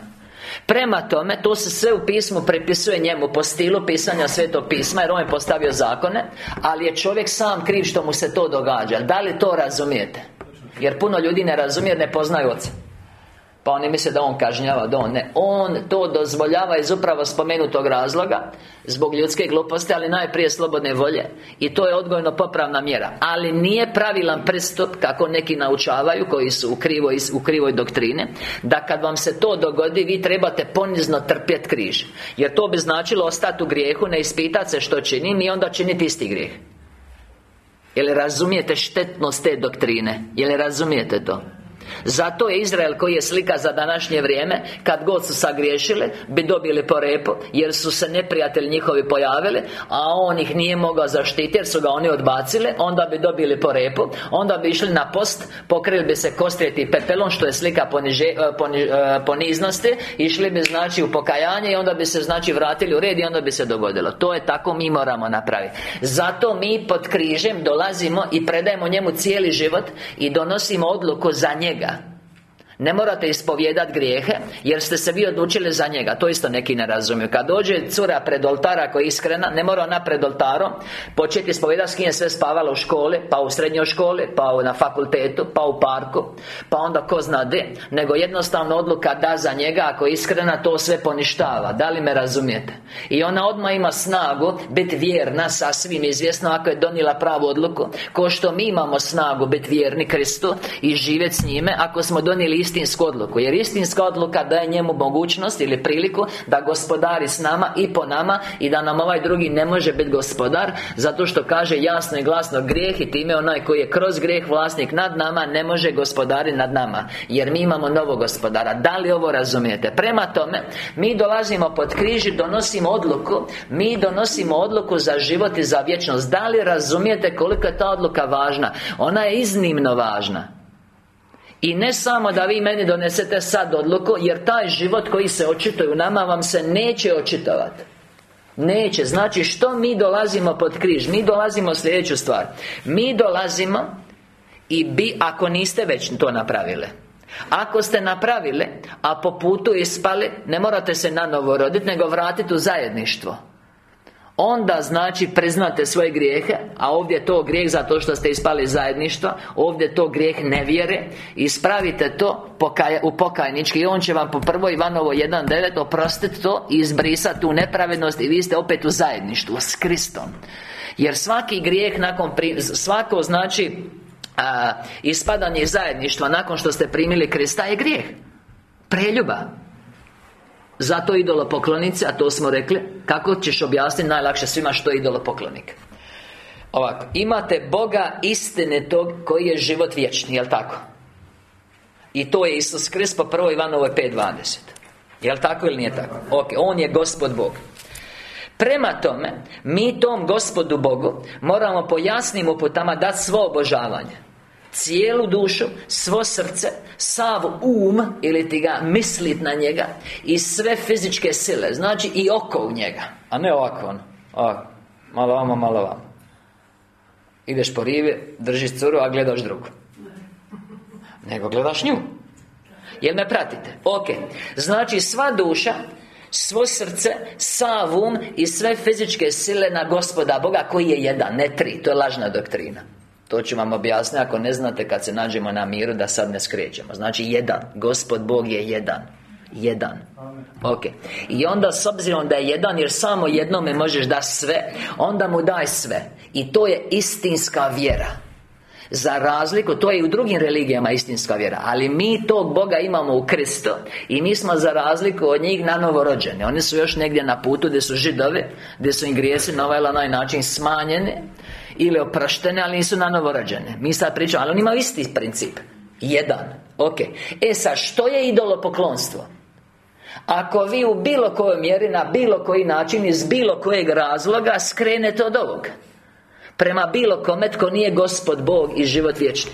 Prema tome, to se sve u pismu prepisuje njemu Po stilu pisanja svetog pisma Jer on je postavio zakone Ali je čovjek sam kriv što mu se to događa. Da li to razumijete? Jer puno ljudi ne razumije ne poznaju oca pa oni misle da on kažnjava, da on ne. On to dozvoljava iz upravo spomenutog razloga Zbog ljudske gluposti, ali najprije slobodne volje. I to je odgojno popravna mjera. Ali nije pravilan pristup, kako neki naučavaju Koji su u krivoj, u krivoj doktrine Da kad vam se to dogodi, vi trebate ponizno trpjeti križ. Jer to bi značilo ostati u grijehu, ne ispitati se što činim I onda činiti isti grijeh. Jel razumijete štetnost te doktrine? Jel razumijete to? Zato je Izrael koji je slika za današnje vrijeme Kad god su sagriješili Bi dobili po repu Jer su se neprijatelji njihovi pojavili A on ih nije mogao zaštiti Jer su ga oni odbacili Onda bi dobili po repu Onda bi išli na post Pokrili bi se kostrijeti pepelom Što je slika poniže, e, e, poniznosti Išli bi znači u pokajanje I onda bi se znači vratili u red I onda bi se dogodilo. To je tako mi moramo napraviti. Zato mi pod križem dolazimo I predajemo njemu cijeli život I donosimo odluku za njega ne morate ispovijedati grijehe Jer ste se vi odlučili za njega. To isto neki ne razumiju. Kad dođe cura pred oltara koja je iskrena Ne mora ona pred oltarom Početi ispovijedati s kim je sve spavala u školi Pa u srednjoj školi Pa na fakultetu Pa u parku Pa onda ko zna de Nego jednostavno odluka da za njega Ako je iskrena to sve poništava. Da li me razumijete? I ona odmah ima snagu Biti vjerna sasvim izvjesno Ako je donijela pravu odluku. Ko što mi imamo snagu Biti vjerni Kristu I živjeti s njime Ako smo donijeli istinsku odluku Jer istinska odluka daje njemu mogućnost ili priliku Da gospodari s nama i po nama I da nam ovaj drugi ne može biti gospodar Zato što kaže jasno i glasno Grijeh i time onaj koji je kroz grijeh vlasnik nad nama Ne može gospodari nad nama Jer mi imamo novog gospodara Da li ovo razumijete? Prema tome Mi dolazimo pod križ i donosimo odluku Mi donosimo odluku za život i za vječnost Da li razumijete koliko je ta odluka važna? Ona je iznimno važna i ne samo da vi meni donesete sad odluku Jer taj život koji se očituje u nama Vam se neće očitovati Neće, znači što mi dolazimo pod križ? Mi dolazimo sljedeću stvar. Mi dolazimo I bi, ako niste već to napravili. Ako ste napravili, a po putu ispali Ne morate se na novo roditi, nego vratiti u zajedništvo Onda znači priznate svoje grijehe A ovdje je to grijeh zato što ste ispali zajedništva Ovdje je to grijeh nevjere Ispravite to u pokajnički I on će vam po prvo Ivanovo 1.9 oprostiti to I izbrisati tu nepravednost I vi ste opet u zajedništvu s Kristom. Jer svaki grijeh nakon Svako znači a, Ispadanje zajedništva Nakon što ste primili Krista je grijeh. Preljuba zato idolopoklonici, a to smo rekli Kako ćeš objasniti najlakše svima što je idolopoklonik Ovako, imate Boga istine tog koji je život vječni, jel tako? I to je Isus Krist po prvoj Ivanovoj 5.20 Jel tako ili nije tako? Ok, On je Gospod Bog Prema tome, mi tom Gospodu Bogu Moramo po jasnim uputama dati svo obožavanje Cijelu dušu, svo srce, sav um Ili ti ga mislit na njega I sve fizičke sile Znači i oko u njega. A ne ovako ono Malo vamo, malo vamo Ideš po rivi, držiš curu, a gledaš drugu. Nego gledaš nju. Jel me pratite? Ok. Znači sva duša Svo srce, sav um I sve fizičke sile na gospoda Boga Koji je jedan, ne tri To je lažna doktrina to ću vam objasniti ako ne znate kad se nađemo na miru da sad ne skrećemo. Znači jedan. Gospod Bog je jedan. Jedan. Ok. I onda s obzirom da je jedan jer samo jednome možeš da sve Onda mu daj sve. I to je istinska vjera. Za razliku, to je i u drugim religijama istinska vjera Ali mi tog Boga imamo u Kristu. I mi smo za razliku od njih na novorođeni Oni su još negdje na putu gdje su židovi Gdje su im grijesi na ovaj ili onaj način smanjeni ili oproštene, ali nisu na novorođene. Mi sad pričamo, ali on ima isti princip. Jedan. Ok. E sad, što je idolopoklonstvo? Ako vi u bilo kojoj mjeri, na bilo koji način Iz bilo kojeg razloga skrenete od ovog Prema bilo kome tko nije Gospod Bog i život vječni.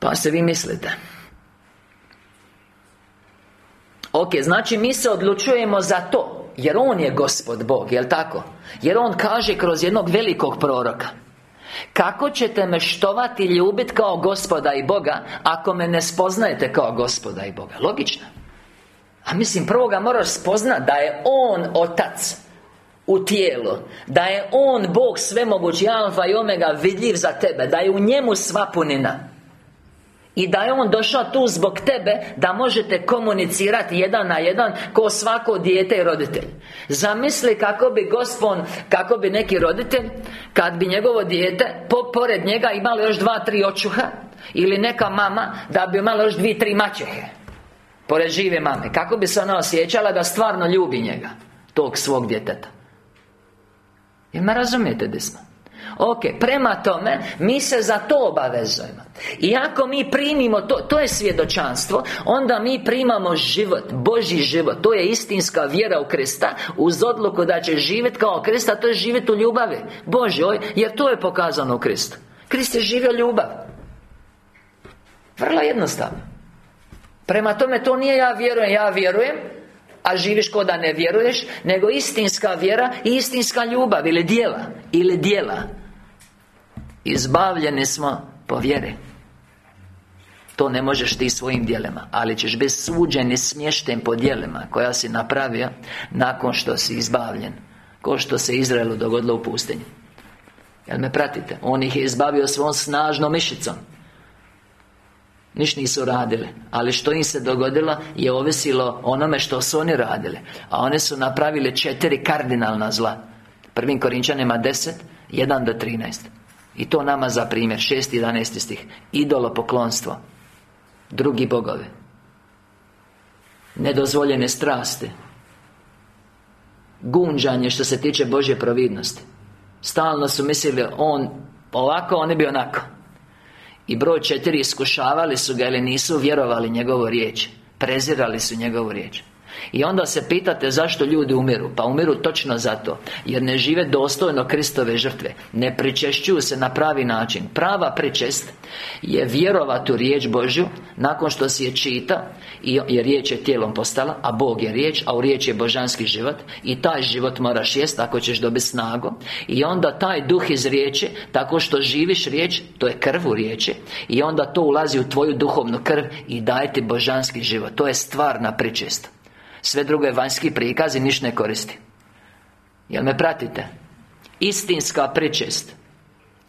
Pa se vi mislite. Ok, znači mi se odlučujemo za to jer On je Gospod Bog, jel tako? Jer On kaže kroz jednog velikog proroka Kako ćete me štovati i ljubiti kao Gospoda i Boga Ako me ne spoznajete kao Gospoda i Boga? Logično. A mislim, prvo ga moraš spoznat da je On Otac u tijelu Da je On Bog svemogući Alfa i Omega vidljiv za tebe Da je u njemu sva punina i da je On došao tu zbog tebe Da možete komunicirati jedan na jedan Ko svako dijete i roditelj. Zamisli kako bi gospon Kako bi neki roditelj Kad bi njegovo dijete po, Pored njega imalo još dva, tri očuha Ili neka mama Da bi imala još dvije, tri mačehe Pored žive mame. Kako bi se ona osjećala da stvarno ljubi njega Tog svog djeteta? Jel me razumijete smo? Ok, prema tome Mi se za to obavezujemo. I ako mi primimo to To je svjedočanstvo Onda mi primamo život Božji život. To je istinska vjera u Krista Uz odluku da će živjeti kao Krista To je živjeti u ljubavi Božjoj Jer to je pokazano u Kristu. Krist je živio ljubav. Vrlo jednostavno. Prema tome to nije ja vjerujem Ja vjerujem a živiš ko da ne vjeruješ Nego istinska vjera i istinska ljubav Ili dijela Ili dijela Izbavljeni smo po vjeri. To ne možeš ti svojim dijelima Ali ćeš biti suđen i smješten po dijelima Koja si napravio Nakon što si izbavljen Ko što se Izraelu dogodilo u pustinji. Jel me pratite? On ih je izbavio svom snažnom mišicom. Niš nisu radili Ali što im se dogodilo Je ovisilo onome što su oni radili. A one su napravili četiri kardinalna zla. Prvim Korinčanima 10 1 do 13 I to nama za primjer. 6 11 stih. Idolo poklonstvo Drugi bogovi. Nedozvoljene strasti. Gunđanje što se tiče Božje providnosti. Stalno su mislili On ovako, on je bio onako. I broj četiri iskušavali su ga ili nisu vjerovali njegovu riječ. Prezirali su njegovu riječ i onda se pitate zašto ljudi umiru. Pa umiru točno zato Jer ne žive dostojno Kristove žrtve. Ne pričešćuju se na pravi način. Prava pričest je vjerovat u riječ Božju Nakon što si je čita Jer riječ je tijelom postala A Bog je riječ A u riječ je božanski život I taj život moraš jest Ako ćeš dobiti snagu. I onda taj duh iz riječi Tako što živiš riječ To je krv u riječi I onda to ulazi u tvoju duhovnu krv I daje ti božanski život. To je stvarna pričest sve drugo je vanjski prikaz i niš ne koristi. Jel me pratite? Istinska pričest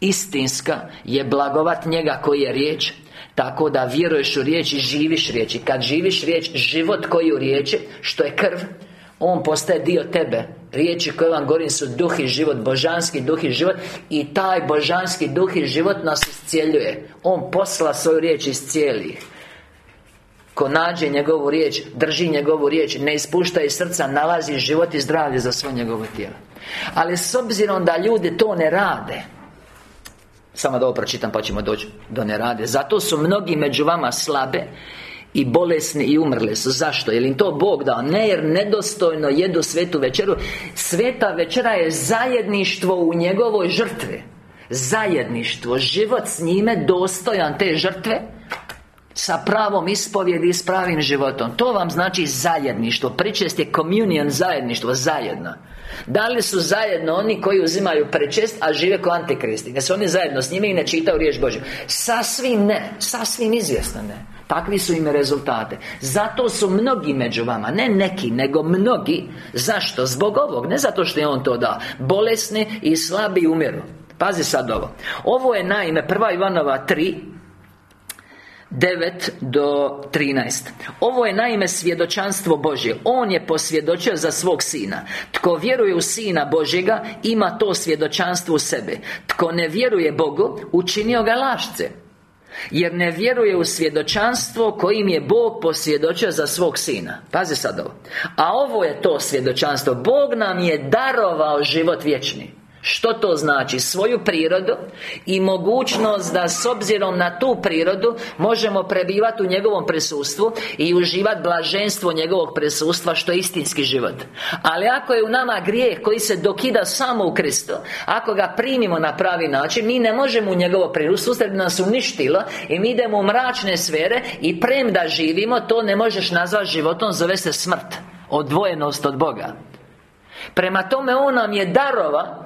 Istinska je blagovat njega koji je riječ Tako da vjeruješ u riječ i živiš riječi Kad živiš riječ, život koji u riječi Što je krv On postaje dio tebe. Riječi koje vam govorim su duh i život Božanski duh i život I taj božanski duh i život nas iscijeljuje. On posla svoju riječ iz cijelih Ko nađe njegovu riječ, drži njegovu riječ Ne ispušta iz srca, nalazi život i zdravlje za svo njegovo tijelo. Ali s obzirom da ljudi to ne rade Samo da ovo pročitam pa ćemo doći do ne rade Zato su mnogi među vama slabe i bolesni i umrli su. Zašto? Jer im to Bog dao? Ne jer nedostojno jedu svetu večeru. Sveta večera je zajedništvo u njegovoj žrtvi. Zajedništvo Život s njime dostojan te žrtve sa pravom ispovjedi i s pravim životom. To vam znači zajedništvo. Pričest je communion zajedništvo Zajedno. Da li su zajedno oni koji uzimaju prečest A žive ko antikristi? Ne su oni zajedno s njime i ne čitaju riječ Božju? Sasvim ne Sasvim izvjesno ne. Takvi su im rezultate. Zato su mnogi među vama Ne neki, nego mnogi. Zašto? Zbog ovog Ne zato što je on to dao. Bolesni i slabi umiru. Pazi sad ovo. Ovo je naime Prva Ivanova 3 9 do 13 Ovo je naime svjedočanstvo Božje. On je posvjedočio za svog Sina. Tko vjeruje u Sina Božjega Ima to svjedočanstvo u sebe. Tko ne vjeruje Bogu Učinio ga lašce jer ne vjeruje u svjedočanstvo kojim je Bog posvjedočio za svog Sina. Pazi sad ovo. A ovo je to svjedočanstvo. Bog nam je darovao život vječni što to znači? Svoju prirodu I mogućnost da s obzirom na tu prirodu Možemo prebivati u njegovom prisustvu I uživati blaženstvo njegovog prisustva Što je istinski život Ali ako je u nama grijeh koji se dokida samo u Kristu Ako ga primimo na pravi način Mi ne možemo u njegovo prisustvo Sustav bi nas uništilo I mi idemo u mračne sfere I premda živimo To ne možeš nazvati životom Zove se smrt Odvojenost od Boga Prema tome On nam je darova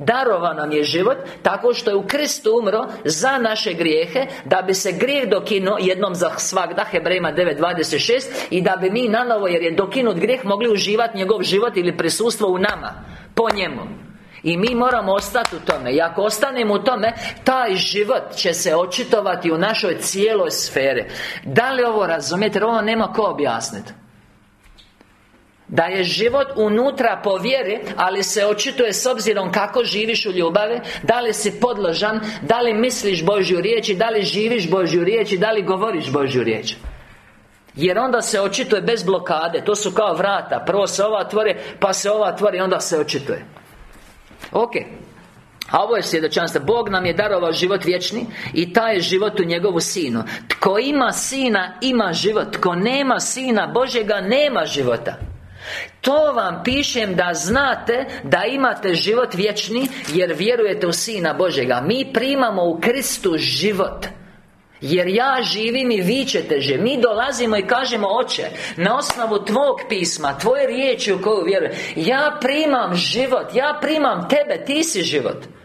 Darovan nam je život Tako što je u Kristu umro Za naše grijehe Da bi se grijeh dokinuo Jednom za svakda Hebrejima 9.26 I da bi mi nanovo Jer je dokinut grijeh Mogli uživati njegov život Ili prisustvo u nama Po njemu. I mi moramo ostati u tome. I ako ostanemo u tome Taj život će se očitovati u našoj cijeloj sferi. Da li ovo razumijete? Jer ovo nema ko objasniti da je život unutra po vjeri Ali se očituje s obzirom kako živiš u ljubavi Da li si podložan Da li misliš Božju riječ I da li živiš Božju riječ I da li govoriš Božju riječ. Jer onda se očituje bez blokade. To su kao vrata. Prvo se ova otvori Pa se ova otvori onda se očituje. Ok. A ovo je svjedočanstvo. Bog nam je darovao život vječni I taj je život u njegovu sinu. Tko ima sina, ima život. Tko nema sina Božega, nema života to vam pišem da znate Da imate život vječni Jer vjerujete u Sina Božega Mi primamo u Kristu život. Jer ja živim i vi ćete živjeti. Mi dolazimo i kažemo Oče Na osnovu Tvog pisma Tvoje riječi u koju vjerujem Ja primam život Ja primam Tebe Ti si život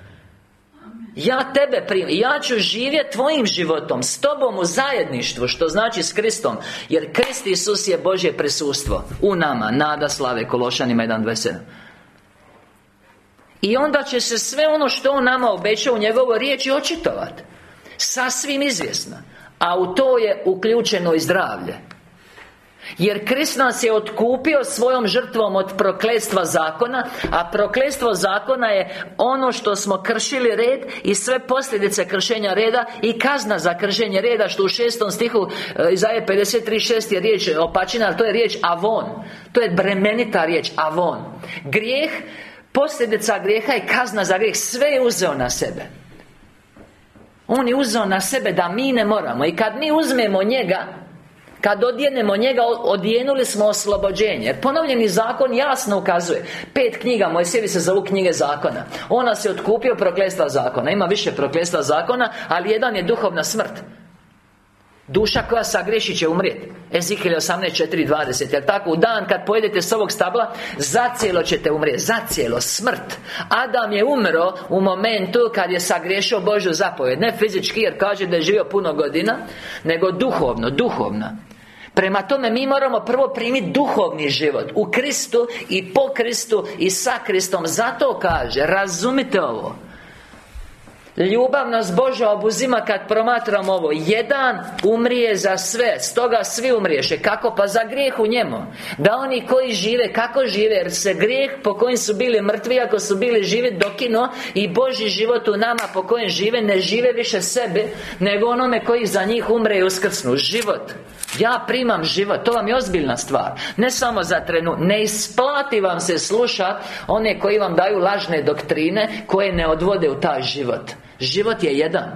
ja tebe primam Ja ću živjeti tvojim životom S tobom u zajedništvu Što znači s Kristom Jer Krist Isus je Božje prisustvo U nama. Nada slave Kološanima 1.27 I onda će se sve ono što On nama obeća U njegovoj riječi očitovati Sasvim izvjesno. A u to je uključeno i zdravlje jer Krist nas je otkupio svojom žrtvom od prokletstva zakona A prokletstvo zakona je ono što smo kršili red I sve posljedice kršenja reda I kazna za kršenje reda Što u šestom stihu e, Izaje 53.6 je riječ opačina Ali to je riječ avon. To je bremenita riječ avon. Grijeh Posljedica grijeha i kazna za grijeh Sve je uzeo na sebe. On je uzeo na sebe da mi ne moramo I kad mi uzmemo njega kad odjenemo njega, odjenuli smo oslobođenje. Ponovljeni zakon jasno ukazuje. Pet knjiga, moje sebi se zovu knjige zakona. Ona se otkupio prokletstva zakona. Ima više prokletstva zakona Ali jedan je duhovna smrt. Duša koja sagreši će umrijeti Ezikilj 18.4.20 Jer tako? U dan kad pojedete s ovog stabla Zacijelo ćete umrijeti Zacijelo, smrt. Adam je umro u momentu kad je sagriješio Božju zapovjed. Ne fizički jer kaže da je živio puno godina Nego duhovno, duhovno Prema tome mi moramo prvo primiti duhovni život U Kristu i po Kristu i sa Kristom. Zato kaže, razumite ovo Ljubav nas Božja obuzima kad promatramo ovo. Jedan umrije za sve Stoga svi umriješe. Kako? Pa za grijeh u njemu. Da oni koji žive, kako žive? Jer se grijeh po kojim su bili mrtvi Ako su bili živi dokino I Boži život u nama po kojem žive Ne žive više sebe Nego onome koji za njih umre i uskrsnu. Život. Ja primam život, to vam je ozbiljna stvar. Ne samo za trenu Ne isplati vam se sluša One koji vam daju lažne doktrine Koje ne odvode u taj život Život je jedan.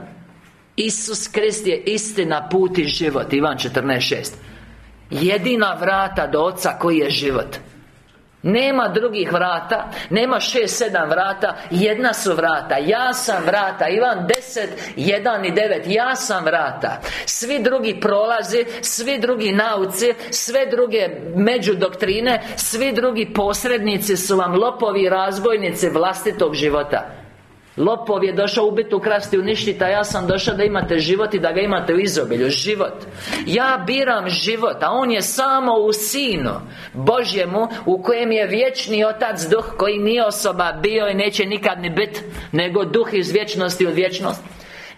Isus Krist je istina, put i život. Ivan 14.6 Jedina vrata do Oca koji je život. Nema drugih vrata Nema šest, sedam vrata Jedna su vrata. Ja sam vrata. Ivan deset, jedan i devet. Ja sam vrata. Svi drugi prolazi Svi drugi nauci Sve druge međudoktrine Svi drugi posrednici su vam lopovi razbojnici vlastitog života Lopov je došao ubiti, ukrasti, uništiti A ja sam došao da imate život i da ga imate u izobilju. Život. Ja biram život A On je samo u Sinu Božjemu U kojem je vječni Otac Duh Koji nije osoba bio i neće nikad ni biti Nego Duh iz vječnosti u vječnost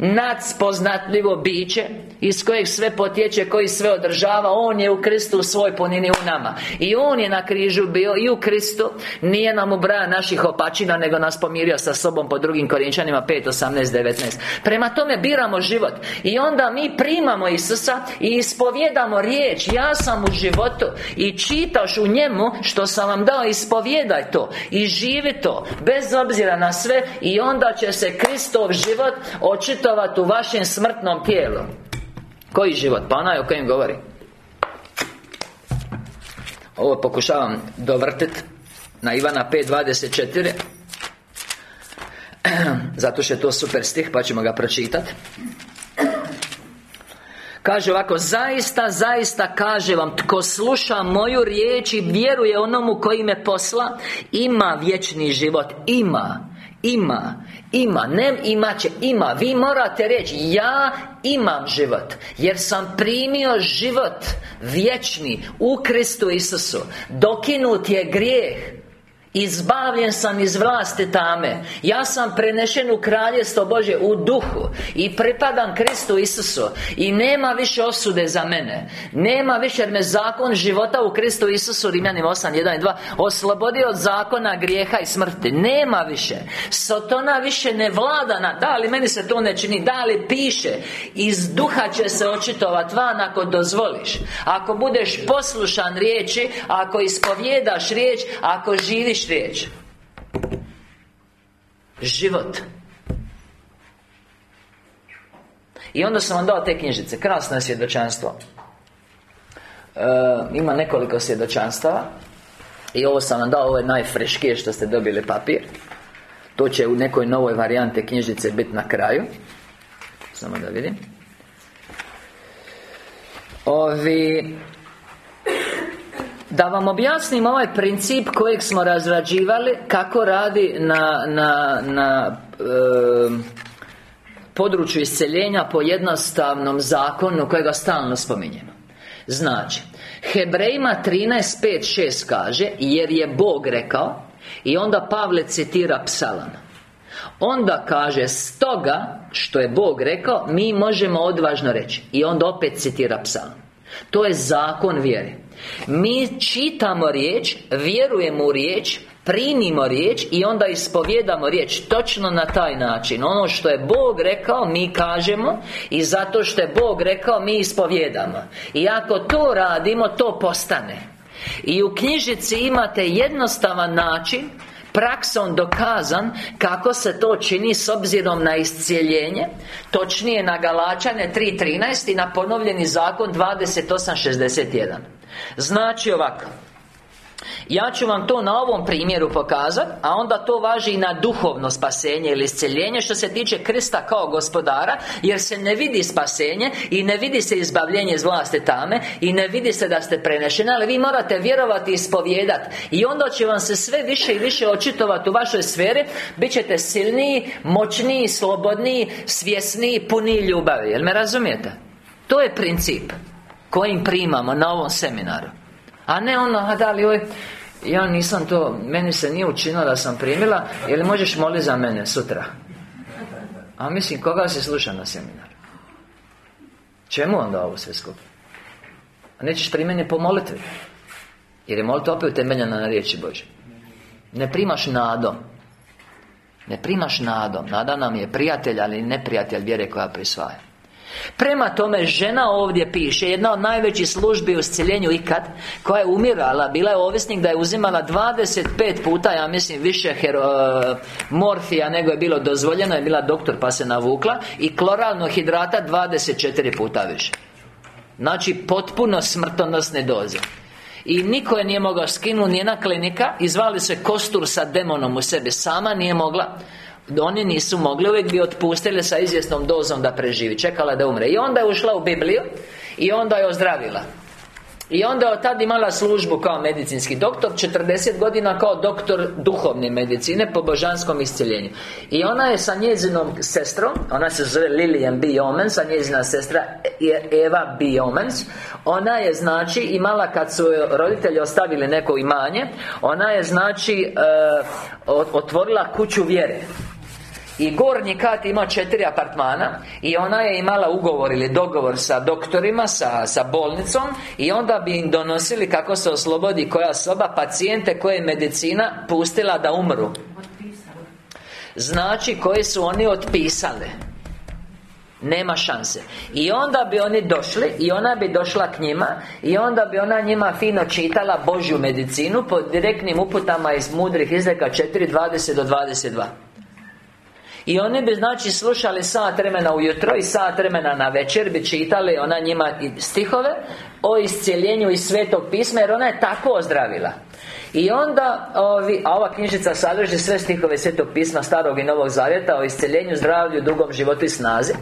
Nadspoznatljivo biće Iz kojeg sve potječe Koji sve održava On je u Kristu u svoj punini u nama. I On je na križu bio I u Kristu. Nije nam ubraja naših opačina Nego nas pomirio sa sobom Po drugim Korinčanima 5, 18, 19 Prema tome biramo život I onda mi primamo Isusa I ispovjedamo riječ Ja sam u životu I čitaš u njemu Što sam vam dao Ispovjedaj to I živi to Bez obzira na sve. I onda će se Kristov život Očito u vašem smrtnom tijelu. Koji život? Pa onaj o kojem govori. Ovo pokušavam dovrtiti Na Ivana 5.24 Zato što je to super stih Pa ćemo ga pročitati Kaže ovako Zaista, zaista kaže vam Tko sluša moju riječ i vjeruje onomu koji me posla Ima vječni život Ima ima Ima, ne imat će, ima. Vi morate reći Ja imam život Jer sam primio život Vječni U Kristu Isusu. Dokinut je grijeh Izbavljen sam iz vlasti tame. Ja sam prenešen u kraljestvo Bože u duhu I pripadam Kristu Isusu I nema više osude za mene. Nema više jer me zakon života u Kristu Isusu Rimljanim 8, 1 i 2 Oslobodio od zakona grijeha i smrti. Nema više. Sotona više ne vlada na Da li meni se to ne čini? Da li piše? Iz duha će se očitovat van ako dozvoliš. Ako budeš poslušan riječi Ako ispovjedaš riječ Ako živiš riječ? Život. I onda sam vam dao te knjižice. Krasno je svjedočanstvo. E, Ima nekoliko svjedočanstava. I ovo sam vam dao, ovo je najfreškije što ste dobili papir. To će u nekoj novoj varijante knjižice biti na kraju. Samo da vidim. Ovi da vam objasnim ovaj princip kojeg smo razrađivali Kako radi na, na, na području isceljenja po jednostavnom zakonu kojega stalno spominjemo. Znači Hebrejima 13.5.6 kaže Jer je Bog rekao I onda Pavle citira psalam Onda kaže Stoga što je Bog rekao Mi možemo odvažno reći I onda opet citira psalam To je zakon vjere. Mi čitamo riječ, vjerujemo u riječ Primimo riječ i onda ispovjedamo riječ Točno na taj način. Ono što je Bog rekao, mi kažemo I zato što je Bog rekao, mi ispovjedamo. I ako to radimo, to postane. I u knjižici imate jednostavan način praksom dokazan kako se to čini s obzirom na iscijeljenje Točnije na Galačane 3.13 i na ponovljeni zakon 28.61 Znači ovako ja ću vam to na ovom primjeru pokazati A onda to važi i na duhovno spasenje ili isceljenje Što se tiče Krista kao gospodara Jer se ne vidi spasenje I ne vidi se izbavljenje iz vlasti tame I ne vidi se da ste prenešeni Ali vi morate vjerovati i ispovjedati I onda će vam se sve više i više očitovati u vašoj sferi Bićete silniji, moćniji, slobodniji, svjesniji, puniji ljubavi. Jel me razumijete? To je princip Kojim primamo na ovom seminaru A ne ono, a da li oj Ja nisam to, meni se nije učinilo da sam primila Ili možeš moliti za mene sutra? A mislim, koga se sluša na seminar? Čemu onda ovo sve skupo? A nećeš pri meni po molitvi? Jer je molitva opet utemeljena na riječi Bože Ne primaš nadom. Ne primaš nadom. Nada nam je prijatelj, ali neprijatelj vjere koja prisvaja Prema tome, žena ovdje piše Jedna od najvećih službi u isciljenju ikad Koja je umirala Bila je ovisnik da je uzimala 25 puta Ja mislim više hero, morfija nego je bilo dozvoljeno Je bila doktor pa se navukla I kloralnog hidrata 24 puta više. Znači potpuno smrtonosne doze. I niko je nije mogao skinuti Nijena klinika Izvali se kostur sa demonom u sebi. Sama nije mogla oni nisu mogli, uvijek bi otpustili sa izvjesnom dozom da preživi. Čekala da umre. I onda je ušla u Bibliju I onda je ozdravila. I onda je od tada imala službu kao medicinski doktor 40 godina kao doktor duhovne medicine Po božanskom iscjeljenju I ona je sa njezinom sestrom Ona se zove Lilian B. Omens A njezina sestra Eva B. Omens Ona je znači imala kad su roditelji ostavili neko imanje Ona je znači uh, Otvorila kuću vjere i gornji kat ima četiri apartmana I ona je imala ugovor ili dogovor sa doktorima, sa, sa bolnicom I onda bi im donosili kako se oslobodi koja soba Pacijente koje je medicina pustila da umru. Znači koje su oni otpisale nema šanse. I onda bi oni došli I ona bi došla k njima I onda bi ona njima fino čitala Božju medicinu Po direktnim uputama iz mudrih izreka 4.20 do 22 i oni bi znači slušali sat vremena ujutro i sat vremena na večer bi čitali ona njima stihove o iscijeljenju iz svetog pisma jer ona je tako ozdravila I onda, ovi, a ova knjižica sadrži sve stihove Svetog pisma Starog i Novog Zavjeta O isceljenju, zdravlju, dugom životu i snazi.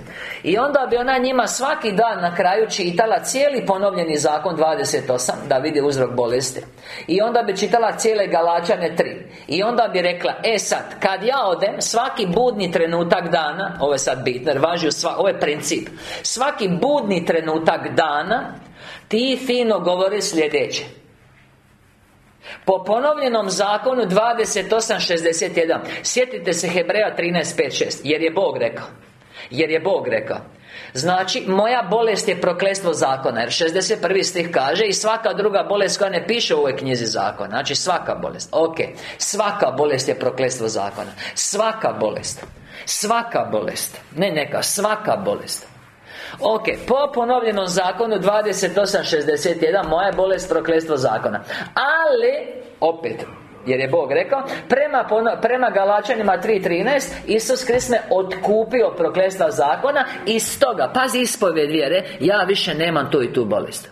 I onda bi ona njima svaki dan na kraju čitala cijeli ponovljeni zakon 28 Da vidi uzrok bolesti. I onda bi čitala cijele Galačane 3 I onda bi rekla, e sad, kad ja odem Svaki budni trenutak dana Ovo je sad bitno, jer važi sva, ovo je princip. Svaki budni trenutak dana Ti fino govori sljedeće po ponovljenom zakonu 28.61 Sjetite se Hebreja 13.5.6 Jer je Bog rekao. Jer je Bog rekao. Znači, moja bolest je proklestvo zakona Jer 61. stih kaže I svaka druga bolest koja ne piše u ovoj knjizi zakona. Znači, svaka bolest. Ok. Svaka bolest je proklestvo zakona. Svaka bolest. Svaka bolest. Ne neka, svaka bolest Ok, po ponovljenom zakonu 28.61 Moja bolest proklestvo zakona. Ali, opet jer je Bog rekao Prema, prema Galačanima 3.13 Isus Krist me otkupio proklestva zakona I stoga, pazi ispovjed vjere Ja više nemam tu i tu bolest.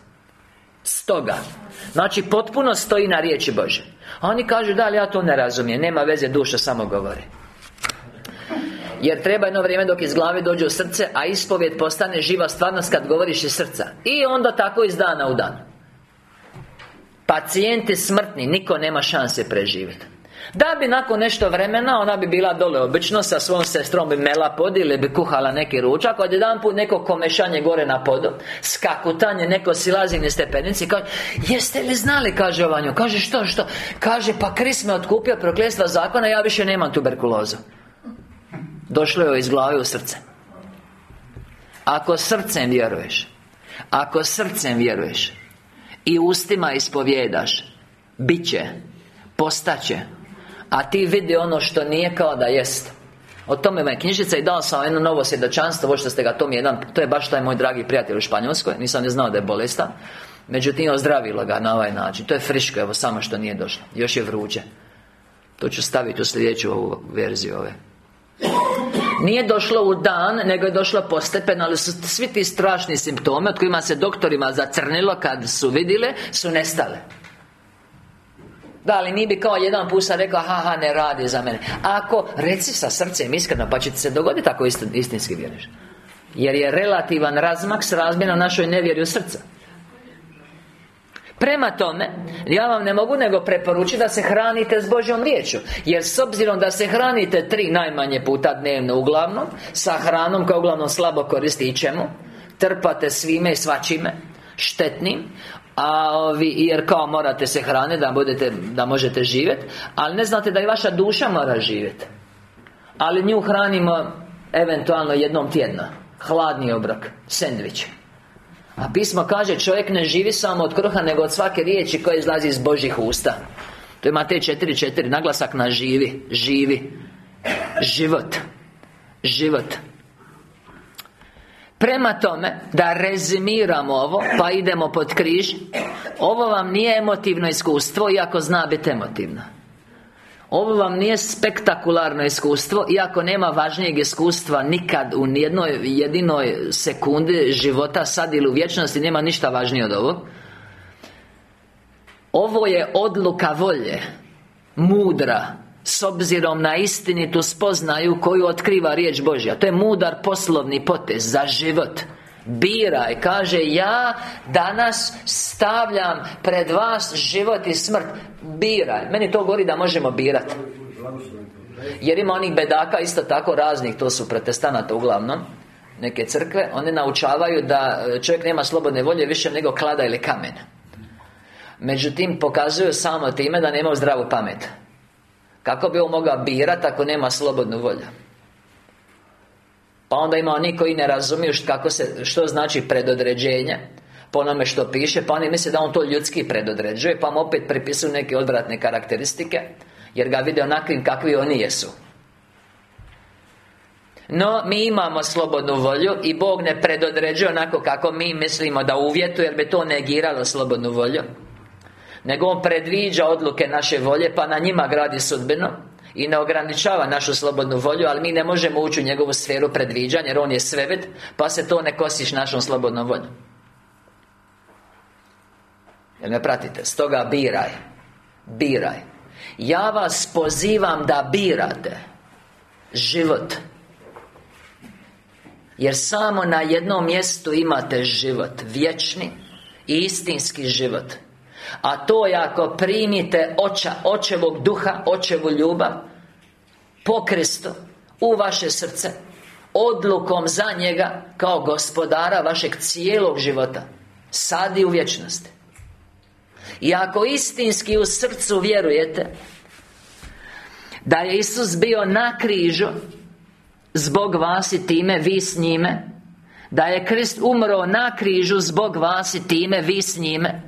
Stoga Znači potpuno stoji na riječi Bože A oni kažu da ali ja to ne razumijem Nema veze duša samo govori jer treba jedno vrijeme dok iz glave dođe u srce A ispovjed postane živa stvarnost kad govoriš iz srca. I onda tako iz dana u dan. Pacijenti smrtni, niko nema šanse preživjeti. Da bi nakon nešto vremena ona bi bila dole obično Sa svojom sestrom bi mela pod ili bi kuhala neki ručak Od jedan put neko komešanje gore na podu Skakutanje, neko silazi na stepenici Kaže, jeste li znali, kaže Ovanju. Kaže, što, što? Kaže, pa Kris me otkupio prokljestva zakona Ja više nemam tuberkulozu Došlo je iz glave u srce. Ako srcem vjeruješ Ako srcem vjeruješ I ustima ispovjedaš Biće Postaće A ti vidi ono što nije kao da jest. O tome me knjižica i dao sam jedno novo svjedočanstvo Ovo što ste ga, to mi jedan To je baš taj moj dragi prijatelj u Španjolskoj Nisam ne znao da je bolestan Međutim, ozdravilo ga na ovaj način. To je friško, evo, samo što nije došlo. Još je vruće. To ću staviti u sljedeću ovu verziju ove nije došlo u dan, nego je došlo postepeno Ali su svi ti strašni simptomi Od kojima se doktorima zacrnilo Kad su vidjele, su nestale. Da, ali mi bi kao jedan pusa rekao Haha, ne radi za mene. Ako, reci sa srcem iskreno Pa će se dogoditi ako istinski vjeriš Jer je relativan razmak s razmjenom našoj nevjeri u srca Prema tome, ja vam ne mogu nego preporučiti da se hranite s Božjom riječju Jer s obzirom da se hranite tri najmanje puta dnevno uglavnom Sa hranom koja uglavnom slabo koristi Trpate svime i svačime Štetnim a ovi, jer kao morate se hraniti da, budete, da možete živjeti Ali ne znate da i vaša duša mora živjeti Ali nju hranimo eventualno jednom tjedno. Hladni obrok, sendvič a pismo kaže čovjek ne živi samo od kruha nego od svake riječi koja izlazi iz Božih usta. To je Matej 4.4 Naglasak na živi Živi. Život. Život. Prema tome, da rezimiramo ovo Pa idemo pod križ Ovo vam nije emotivno iskustvo Iako zna biti emotivno ovo vam nije spektakularno iskustvo Iako nema važnijeg iskustva Nikad u nijednoj jedinoj sekundi života Sad ili u vječnosti Nema ništa važnije od ovog. Ovo je odluka volje Mudra S obzirom na istinitu spoznaju Koju otkriva riječ Božja. To je mudar poslovni potez za život Biraj, kaže ja danas stavljam pred vas život i smrt. Biraj, meni to govori da možemo birati Jer ima onih bedaka isto tako raznih, to su protestanata uglavnom Neke crkve, one naučavaju da e, čovjek nema slobodne volje više nego klada ili kamen. Međutim, pokazuju samo time da nema zdravu pamet. Kako bi on mogao birati ako nema slobodnu volju pa onda ima oni koji ne razumiju kako se, što znači predodređenje Po onome što piše Pa oni misle da on to ljudski predodređuje Pa mu opet pripisuju neke odvratne karakteristike Jer ga vide onakvim kakvi oni jesu. No, mi imamo slobodnu volju I Bog ne predodređuje onako kako mi mislimo da uvjetuje Jer bi to negiralo slobodnu volju. Nego On predviđa odluke naše volje Pa na njima gradi sudbeno i ne ograničava našu slobodnu volju Ali mi ne možemo ući u njegovu sferu predviđanja Jer on je svevet Pa se to ne kosiš našom slobodnom voljom. Jel me pratite? Stoga biraj Biraj. Ja vas pozivam da birate Život. Jer samo na jednom mjestu imate život Vječni I istinski život. A to je ako primite oča, očevog duha, očevu ljubav Po U vaše srce Odlukom za njega Kao gospodara vašeg cijelog života. Sadi u vječnosti. I ako istinski u srcu vjerujete Da je Isus bio na križu Zbog vas i time vi s njime Da je Krist umro na križu zbog vas i time vi s njime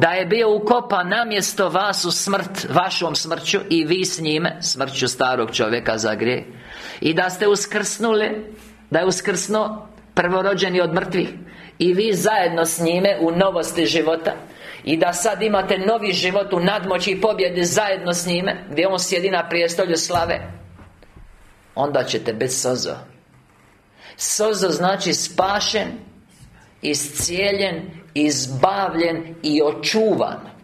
da je bio ukopan namjesto vas u smrt Vašom smrću I vi s njime Smrću starog čovjeka za grijeh. I da ste uskrsnuli Da je uskrsnuo Prvorođeni od mrtvih. I vi zajedno s njime u novosti života. I da sad imate novi život u nadmoći i pobjedi zajedno s njime Gdje on sjedi na prijestolju slave. Onda ćete biti sozo. Sozo znači spašen Iscijeljen Izbavljen I očuvan.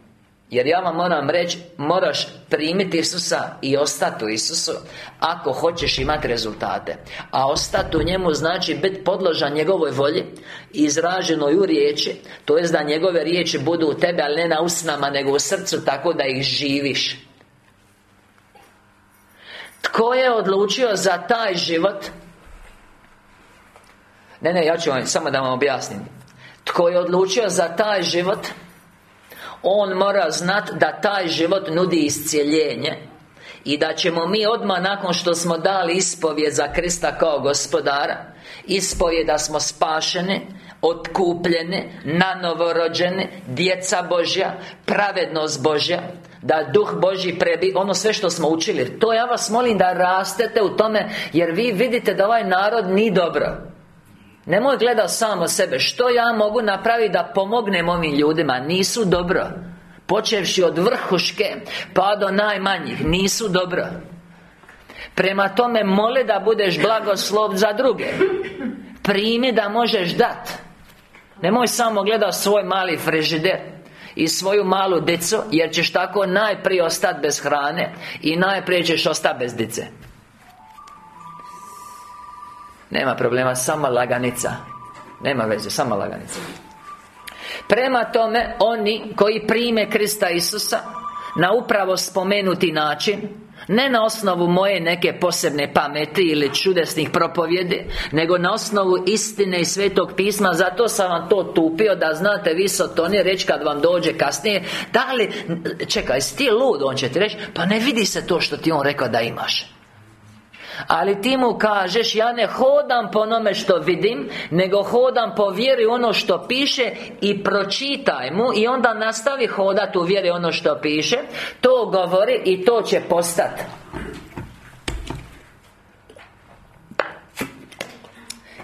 Jer ja vam moram reći Moraš primiti Isusa I ostati u Isusu Ako hoćeš imati rezultate. A ostati u njemu znači biti podložan njegovoj volji Izraženoj u riječi To jest da njegove riječi budu u tebe Ali ne na usnama nego u srcu Tako da ih živiš. Tko je odlučio za taj život? Ne, ne, ja ću vam samo da vam objasnim Tko je odlučio za taj život on mora znati da taj život nudi iscijeljenje I da ćemo mi odmah nakon što smo dali ispovjed za Krista kao gospodara Ispovjed da smo spašeni Otkupljene Nanovorođene Djeca Božja Pravednost Božja Da Duh Božji prebi Ono sve što smo učili. To ja vas molim da rastete u tome Jer vi vidite da ovaj narod nije dobro Nemoj gledati samo sebe. Što ja mogu napraviti da pomognem ovim ljudima? Nisu dobro. Počevši od vrhuške Pa do najmanjih Nisu dobro. Prema tome mole da budeš blagoslov za druge. Primi da možeš dat. Nemoj samo gledati svoj mali frižider i svoju malu decu Jer ćeš tako najprije ostati bez hrane I najprije ćeš ostati bez dice nema problema, samo laganica. Nema veze, samo laganica. Prema tome, oni koji prime Krista Isusa Na upravo spomenuti način ne na osnovu moje neke posebne pameti ili čudesnih propovjedi Nego na osnovu istine i Svetog pisma Zato sam vam to tupio da znate vi Sotoni reći kad vam dođe kasnije Da li, čekaj, si ti lud, on će ti reći Pa ne vidi se to što ti on rekao da imaš ali ti mu kažeš Ja ne hodam po onome što vidim Nego hodam po vjeri ono što piše I pročitaj mu I onda nastavi hodati u vjeri ono što piše. To govori i to će postati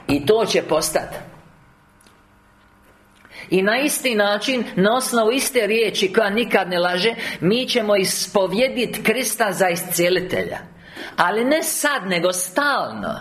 I to će postati i na isti način, na osnovu iste riječi koja nikad ne laže Mi ćemo ispovjediti Krista za iscijelitelja ali ne sad, nego stalno.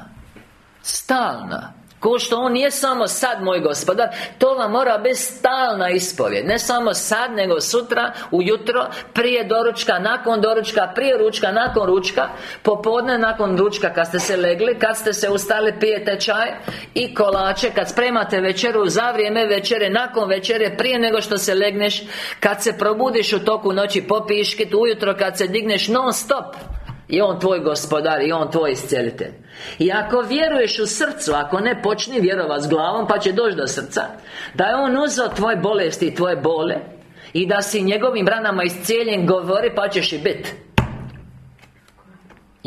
Stalno. Ko što On nije samo sad moj gospodar To vam mora biti stalna ispovjed Ne samo sad, nego sutra, ujutro Prije doručka, nakon doručka Prije ručka, nakon ručka Popodne, nakon ručka Kad ste se legli, kad ste se ustali Pijete čaj i kolače Kad spremate večeru, za vrijeme večere Nakon večere, prije nego što se legneš Kad se probudiš u toku noći Popiškit ujutro kad se digneš Non stop i On tvoj gospodar I On tvoj iscelitelj I ako vjeruješ u srcu Ako ne počni vjerovati s glavom Pa će doći do srca. Da je On uzeo tvoje bolesti i tvoje bole I da si njegovim ranama iscijeljen Govori pa ćeš i biti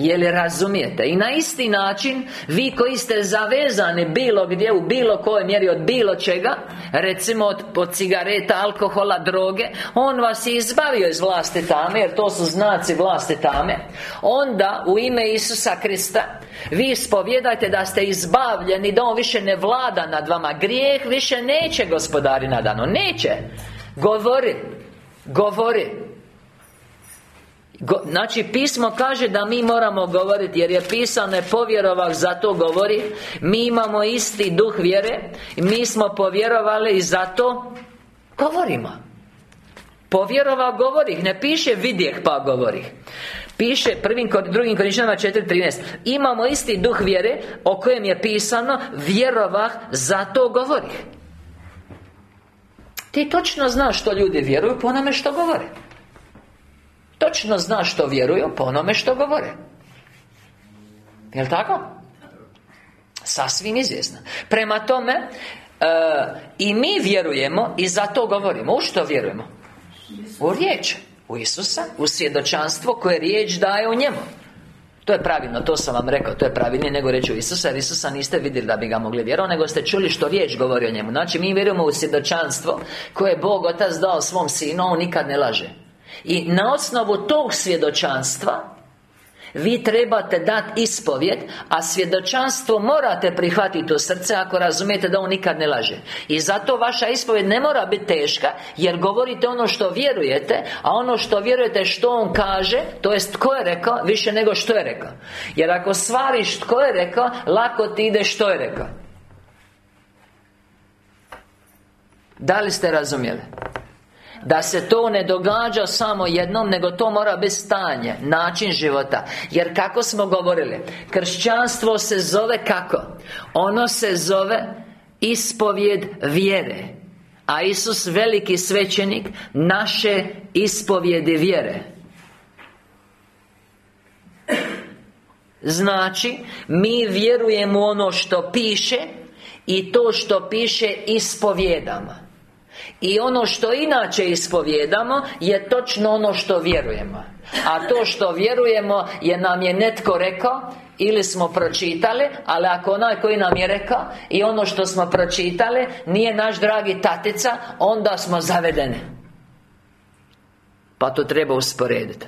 je li razumijete? I na isti način Vi koji ste zavezani bilo gdje U bilo kojoj mjeri od bilo čega Recimo od, od cigareta, alkohola, droge On vas je izbavio iz vlasti tame Jer to su znaci vlasti tame. Onda u ime Isusa Krista Vi ispovjedajte da ste izbavljeni Da On više ne vlada nad vama. Grijeh više neće gospodari nadano Neće. Govori Govori Znači, pismo kaže da mi moramo govoriti Jer je je povjerovak, zato govori. Mi imamo isti duh vjere Mi smo povjerovali i zato Govorimo. Povjerovao govorih, ne piše vidjeh pa govorih Piše prvim kod drugim Korinčanima 4.13 Imamo isti duh vjere O kojem je pisano Vjerovah, zato govorih Ti točno znaš što ljudi vjeruju po onome što govore Točno znaš što vjeruju po onome što govore. Jel' tako? Sasvim izvjesno. Prema tome e, I mi vjerujemo I zato govorimo. U što vjerujemo? U riječ. U Isusa U svjedočanstvo koje riječ daje u njemu. To je pravilno, to sam vam rekao, to je pravilnije nego reći u Isusa Jer Isusa niste vidjeli da bi ga mogli vjerovati Nego ste čuli što riječ govori o njemu. Znači mi vjerujemo u svjedočanstvo Koje je Bog Otac dao svom sinu On nikad ne laže I na osnovu tog svjedočanstva vi trebate dati ispovjed A svjedočanstvo morate prihvatiti u srce Ako razumijete da on nikad ne laže. I zato vaša ispovjed ne mora biti teška Jer govorite ono što vjerujete A ono što vjerujete što on kaže To jest tko je rekao Više nego što je rekao. Jer ako stvariš tko je rekao Lako ti ide što je rekao. Da li ste razumjeli? Da se to ne događa samo jednom Nego to mora biti stanje Način života. Jer kako smo govorili Kršćanstvo se zove kako? Ono se zove Ispovjed vjere. A Isus veliki svećenik Naše ispovjede vjere. Znači Mi vjerujemo ono što piše I to što piše ispovjedama i ono što inače ispovjedamo Je točno ono što vjerujemo. A to što vjerujemo Je nam je netko rekao Ili smo pročitali Ali ako onaj koji nam je rekao I ono što smo pročitali Nije naš dragi tatica Onda smo zavedeni. Pa to treba usporediti.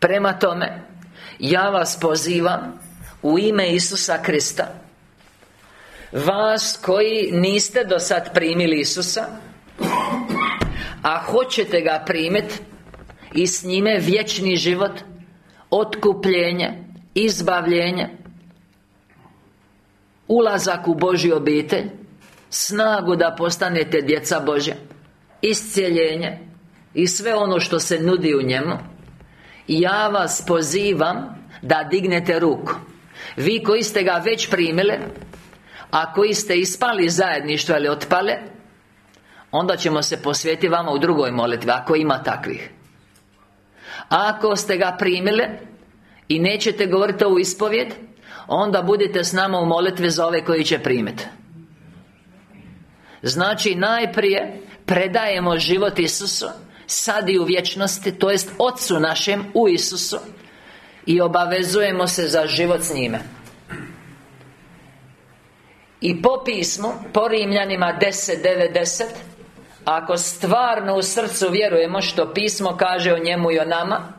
Prema tome Ja vas pozivam U ime Isusa Krista Vas koji niste do sad primili Isusa A hoćete ga primiti I s njime vječni život Otkupljenje Izbavljenje Ulazak u Božju obitelj Snagu da postanete djeca Božja Iscijeljenje I sve ono što se nudi u njemu Ja vas pozivam Da dignete ruku. Vi koji ste ga već primili a koji ste ispali zajedništvo ili otpale Onda ćemo se posvetiti vama u drugoj molitvi Ako ima takvih. Ako ste ga primili I nećete govoriti ovu ispovjed Onda budite s nama u molitvi za ove koji će primiti Znači najprije Predajemo život Isusu Sad i u vječnosti To jest Otcu našem u Isusu I obavezujemo se za život s njime i po pismu, po Rimljanima 10.9.10 Ako stvarno u srcu vjerujemo što pismo kaže o njemu i o nama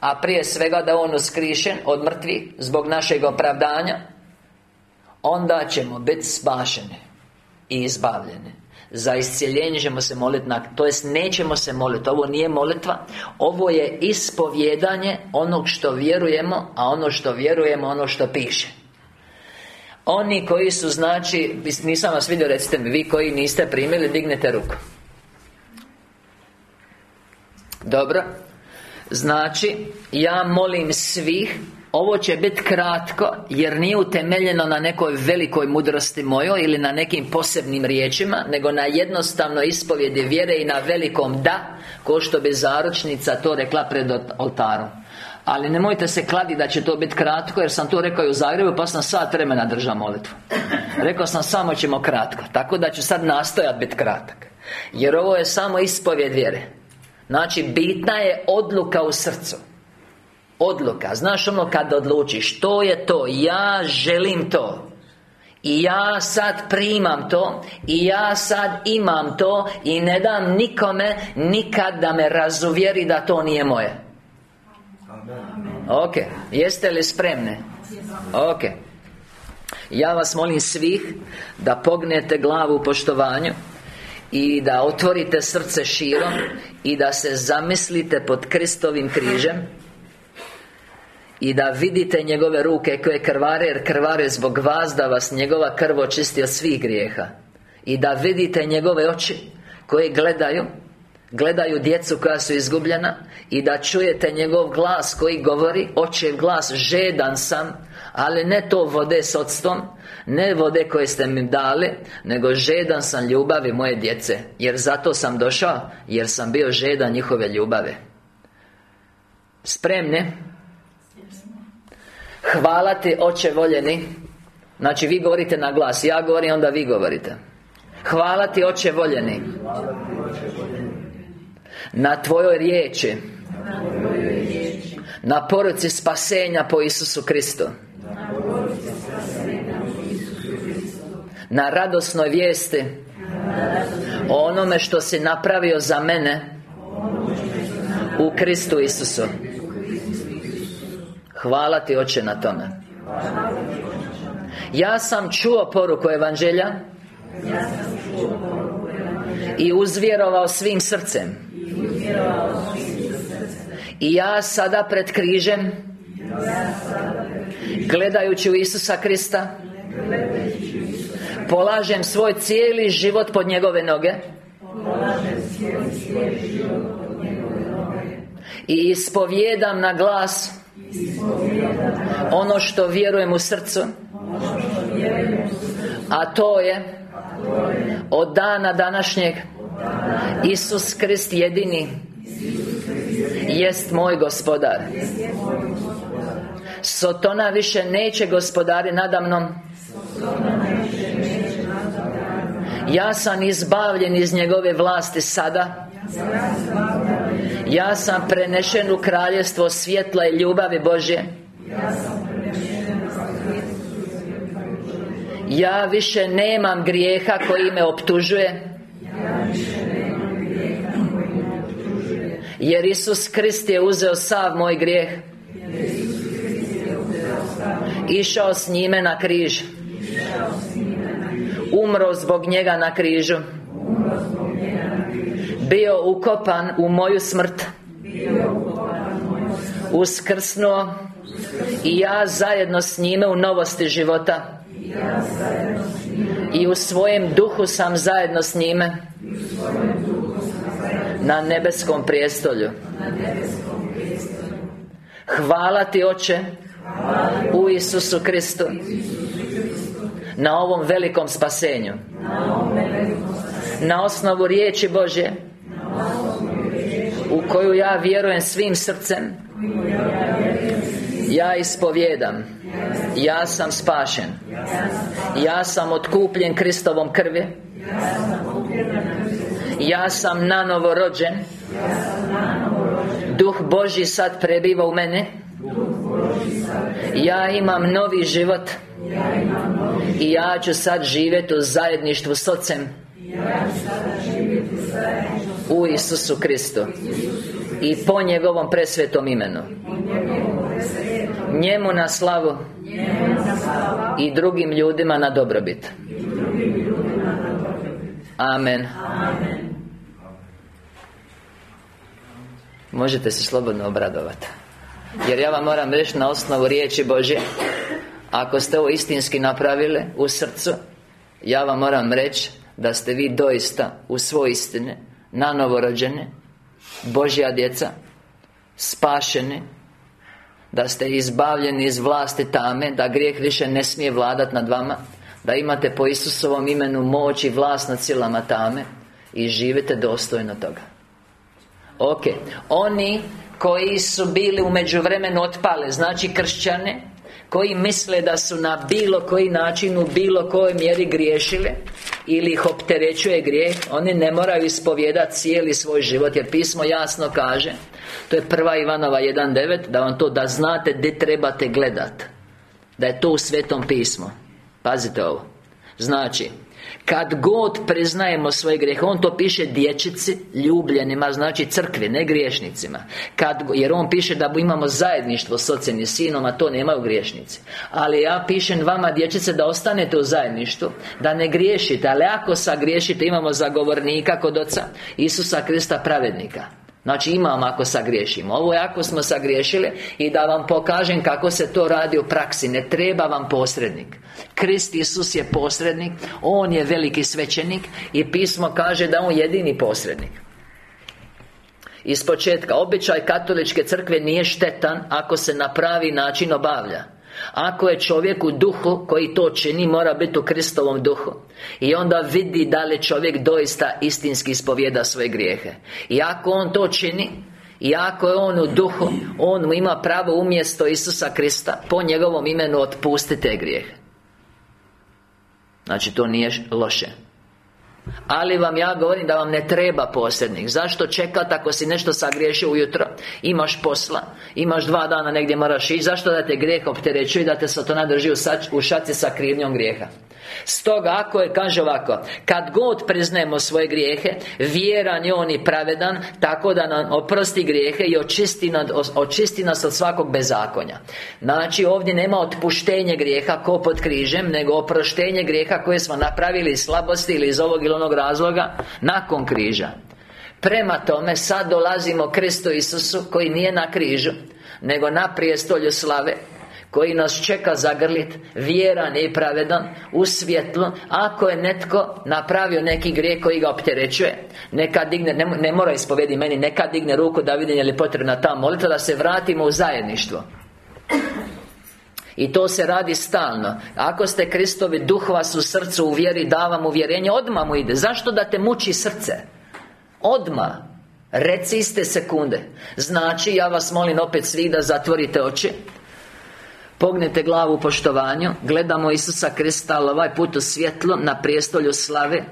A prije svega da on uskrišen od mrtvih Zbog našeg opravdanja Onda ćemo biti spašeni I izbavljeni za iscijeljenje ćemo se moliti To jest nećemo se moliti Ovo nije molitva Ovo je ispovjedanje Onog što vjerujemo A ono što vjerujemo Ono što piše oni koji su znači Nisam vas vidio, recite mi Vi koji niste primili, dignete ruku. Dobro. Znači Ja molim svih ovo će biti kratko Jer nije utemeljeno na nekoj velikoj mudrosti mojoj Ili na nekim posebnim riječima Nego na jednostavno ispovjedi vjere I na velikom da Ko što bi zaručnica to rekla pred oltarom ali nemojte se kladi da će to biti kratko Jer sam to rekao i u Zagrebu Pa sam sat vremena držao molitvu. Rekao sam samo ćemo kratko Tako da ću sad nastojat biti kratak. Jer ovo je samo ispovjed vjere. Znači bitna je odluka u srcu. Odluka. Znaš ono kad odlučiš To je to Ja želim to. I ja sad primam to I ja sad imam to I ne dam nikome Nikad da me razuvjeri da to nije moje Ok, jeste li spremne? Ok. Ja vas molim svih Da pognete glavu u poštovanju I da otvorite srce širom I da se zamislite pod Kristovim križem i da vidite njegove ruke koje krvare Jer krvare zbog vas Da vas njegova krv očisti od svih grijeha. I da vidite njegove oči Koje gledaju Gledaju djecu koja su izgubljena I da čujete njegov glas koji govori Očev glas, žedan sam Ali ne to vode s octom Ne vode koje ste mi dali Nego žedan sam ljubavi moje djece Jer zato sam došao Jer sam bio žedan njihove ljubave Spremni? Hvala ti, oče voljeni. Znači vi govorite na glas Ja govorim, onda vi govorite. Hvala ti, oče voljeni Na tvojoj riječi Na poruci spasenja po Isusu Kristu Na radosnoj vijesti O onome što si napravio za mene U Kristu Isusu. Hvala ti oče na tome. Ja sam čuo poruku Evanđelja I uzvjerovao svim srcem I ja sada pred križem Gledajući u Isusa Krista Polažem svoj cijeli život pod njegove noge. I ispovjedam na glas Ono što vjerujem u srcu A to je Od dana današnjeg Isus Krist jedini. Jest moj gospodar. Sotona više neće gospodari nadamnom Ja sam izbavljen iz njegove vlasti sada. Ja sam prenešen u kraljevstvo svjetla i ljubavi Božje. Ja više nemam grijeha koji me optužuje Jer Isus Krist je uzeo sav moj grijeh. Išao s njime na križ. Umro zbog njega na križu. Bio ukopan u moju smrt. Uskrsnuo I ja zajedno s njime u novosti života I u svojem duhu sam zajedno s njime. Na nebeskom prijestolju. Hvala ti oče U Isusu Kristu Na ovom velikom spasenju. Na osnovu riječi Božje U koju ja vjerujem svim srcem Ja ispovjedam Ja sam spašen. Ja sam otkupljen Kristovom krvi. Ja sam nanovo rođen. Duh Božji sad prebiva u mene. Ja imam novi život. I ja ću sad živjeti u zajedništvu s Ocem U Isusu Kristu. I po njegovom presvetom imenu Njemu na slavu I drugim ljudima na dobrobit. Amen. Možete se slobodno obradovati Jer ja vam moram reći na osnovu riječi Božje Ako ste ovo istinski napravili u srcu Ja vam moram reći Da ste vi doista u svoj istine Na novorođene Božja djeca Spašeni Da ste izbavljeni iz vlasti tame Da grijeh više ne smije vladat nad vama Da imate po Isusovom imenu moć i vlast nad silama tame I živite dostojno toga. Ok Oni koji su bili u međuvremenu otpale Znači kršćane Koji misle da su na bilo koji način U bilo kojoj mjeri griješile Ili ih opterećuje grijeh Oni ne moraju ispovjedati cijeli svoj život Jer pismo jasno kaže To je prva Ivanova 1.9 Da vam to da znate gdje trebate gledat. Da je to u Svetom pismu. Pazite ovo. Znači kad god priznajemo svoje grijehe On to piše dječici Ljubljenima, znači crkvi, ne griješnicima. Kad, Jer on piše da imamo zajedništvo s ocem i sinom A to nemaju griješnici. Ali ja pišem vama dječice da ostanete u zajedništvu Da ne griješite. Ali ako sagriješite imamo zagovornika kod oca Isusa Krista pravednika Znači imam ako sagriješimo Ovo je ako smo sagriješili I da vam pokažem kako se to radi u praksi. Ne treba vam posrednik. Krist Isus je posrednik On je veliki svećenik I pismo kaže da On jedini posrednik. Iz početka Običaj katoličke crkve nije štetan Ako se na pravi način obavlja ako je čovjek u duhu koji to čini Mora biti u Kristovom duhu. I onda vidi da li čovjek doista istinski ispovjeda svoje grijehe. I ako on to čini i ako je on u duhu On mu ima pravo umjesto Isusa Krista Po njegovom imenu otpustite grijehe. Znači to nije loše ali vam ja govorim da vam ne treba posrednik. Zašto čekati ako si nešto sagriješio ujutro? Imaš posla Imaš dva dana negdje moraš ići. Zašto da te grijeh opterećuje Da te to drži u šaci sa krivnjom grijeha Stoga ako je, kaže ovako Kad god priznajemo svoje grijehe Vjeran je on i pravedan Tako da nam oprosti grijehe I očisti, nad, očisti nas od svakog bezakonja. Znači ovdje nema otpuštenje grijeha Ko pod križem Nego oproštenje grijeha koje smo napravili iz slabosti Ili iz ovog ili onog razloga Nakon križa. Prema tome sad dolazimo Kristu Isusu Koji nije na križu Nego na prijestolju slave koji nas čeka zagrlit Vjeran i pravedan U svjetlu Ako je netko napravio neki grijeh koji ga opterećuje Neka digne, ne, ne mora ispovedi meni Neka digne ruku da vidi je li potrebna ta molitva Da se vratimo u zajedništvo. I to se radi stalno. Ako ste Kristovi Duh vas u srcu u vjeri Da vam uvjerenje Odmah mu ide. Zašto da te muči srce? Odmah. Reci iste sekunde. Znači, ja vas molim opet svi da zatvorite oči Pognete glavu u poštovanju Gledamo Isusa Krista Ali ovaj put u svjetlo Na prijestolju slave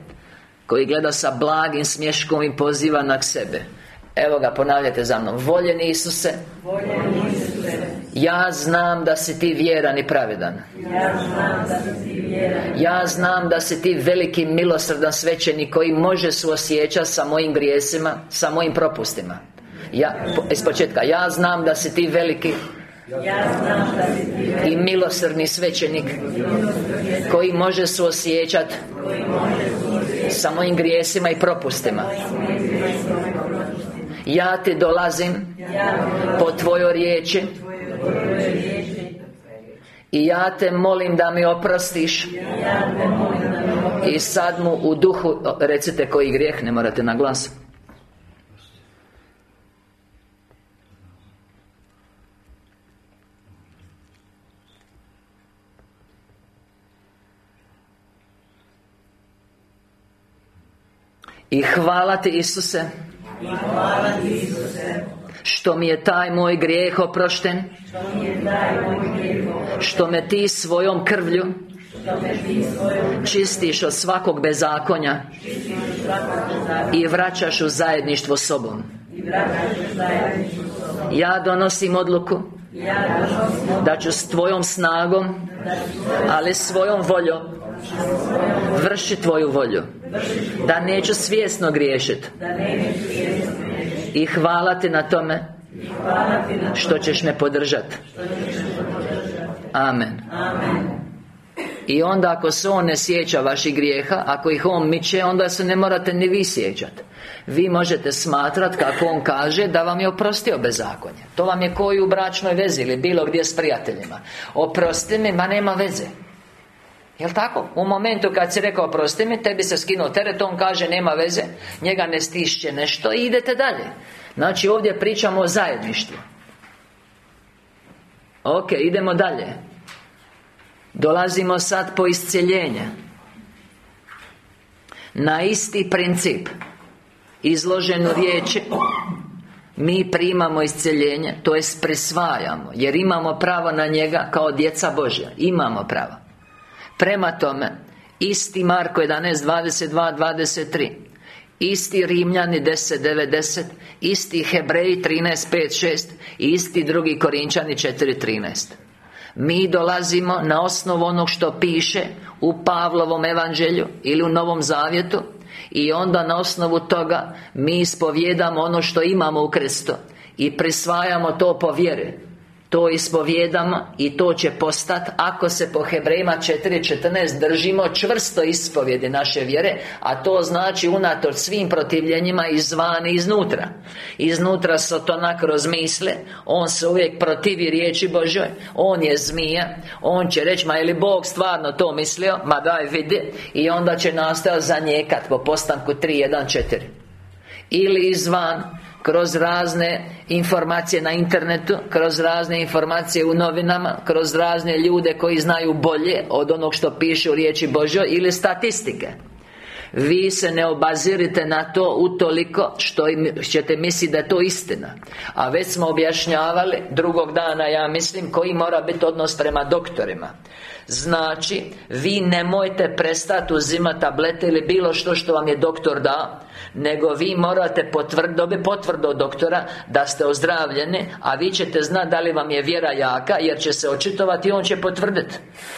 Koji gleda sa blagim smješkom I poziva na sebe. Evo ga, ponavljate za mnom. Voljeni Isuse Voljeni Isuse Ja znam da si ti vjeran i pravedan. Ja znam da si ti vjeran. Ja znam da si ti veliki milosrdan svećenik Koji može suosjećati sa mojim grijesima Sa mojim propustima. Ja, iz početka Ja znam da si ti veliki i milosrdni svećenik Koji može suosjećati Sa mojim grijesima i propustima. Ja ti dolazim Po tvojoj riječi I ja te molim da mi oprostiš I sad mu u duhu Recite koji grijeh, ne morate na glas I hvala ti Isuse. Što mi je taj moj grijeh oprošten. Što me ti svojom krvlju Čistiš od svakog bezakonja I vraćaš u zajedništvo sobom. Ja donosim odluku Da ću s tvojom snagom Ali svojom voljom Vrši tvoju volju Da neću svjesno griješiti I hvala ti na tome Što ćeš me podržati Amen. I onda ako se On ne sjeća vaših grijeha Ako ih On miče Onda se ne morate ni vi sjećati Vi možete smatrat kako On kaže Da vam je oprostio bezakonje. To vam je koji u bračnoj vezi Ili bilo gdje s prijateljima. Oprosti mi, ma nema veze. Jel' tako? U momentu kad si rekao oprosti mi Tebi se skinuo teret On kaže nema veze Njega ne stišće nešto I idete dalje. Znači ovdje pričamo o zajedništvu. Ok, idemo dalje. Dolazimo sad po isceljenje Na isti princip Izloženu riječi Mi primamo isceljenje To jest prisvajamo Jer imamo pravo na njega kao djeca Božja Imamo pravo. Prema tome Isti Marko 11, 22, 23 Isti Rimljani 10, 90 Isti Hebreji 13, 5, 6 Isti drugi Korinčani 4, 13 Mi dolazimo na osnovu onog što piše U Pavlovom evanđelju Ili u Novom Zavjetu I onda na osnovu toga Mi ispovjedamo ono što imamo u Kristu I prisvajamo to po vjeri to ispovjedamo i to će postati Ako se po Hebrejima 4.14 držimo čvrsto ispovjede naše vjere A to znači unatoč svim protivljenjima izvani iznutra. Iznutra Sotona kroz misle On se uvijek protivi riječi Božoj On je zmija On će reći, ma je li Bog stvarno to mislio? Ma daj vidi. I onda će nastojati zanjekat po postanku 3.1.4 Ili izvan kroz razne informacije na internetu Kroz razne informacije u novinama Kroz razne ljude koji znaju bolje Od onog što piše u riječi Božoj Ili statistike. Vi se ne obazirite na to utoliko što ćete misliti da je to istina. A već smo objašnjavali drugog dana ja mislim koji mora biti odnos prema doktorima Znači, vi nemojte prestati uzimati tablete ili bilo što što vam je doktor da Nego vi morate dobiti potvrdu od doktora Da ste ozdravljeni A vi ćete znati da li vam je vjera jaka Jer će se očitovati i on će potvrditi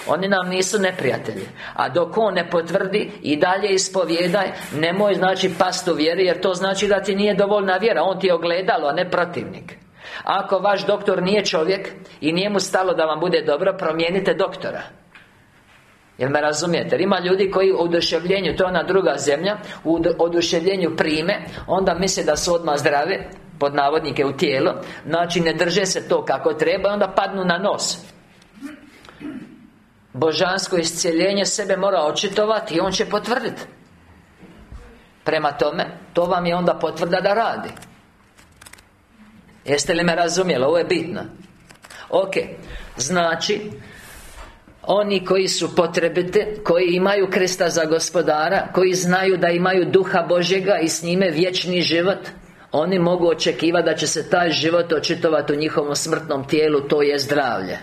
Oni nam nisu neprijatelji. A dok on ne potvrdi I dalje ispovjedaj Nemoj znači past u vjeri Jer to znači da ti nije dovoljna vjera. On ti je ogledalo, a ne protivnik ako vaš doktor nije čovjek I nije mu stalo da vam bude dobro Promijenite doktora. Jel me razumijete? Ima ljudi koji u oduševljenju To je ona druga zemlja U oduševljenju prime Onda misle da su odmah zdrave Pod navodnike u tijelo. Znači ne drže se to kako treba Onda padnu na nos. Božansko iscijeljenje sebe mora očitovati I on će potvrditi Prema tome To vam je onda potvrda da radi Jeste li me razumjeli? Ovo je bitno. Ok Znači oni koji su potrebite Koji imaju Krista za gospodara Koji znaju da imaju Duha Božjega I s njime vječni život Oni mogu očekivati da će se taj život očitovati u njihovom smrtnom tijelu To je zdravlje.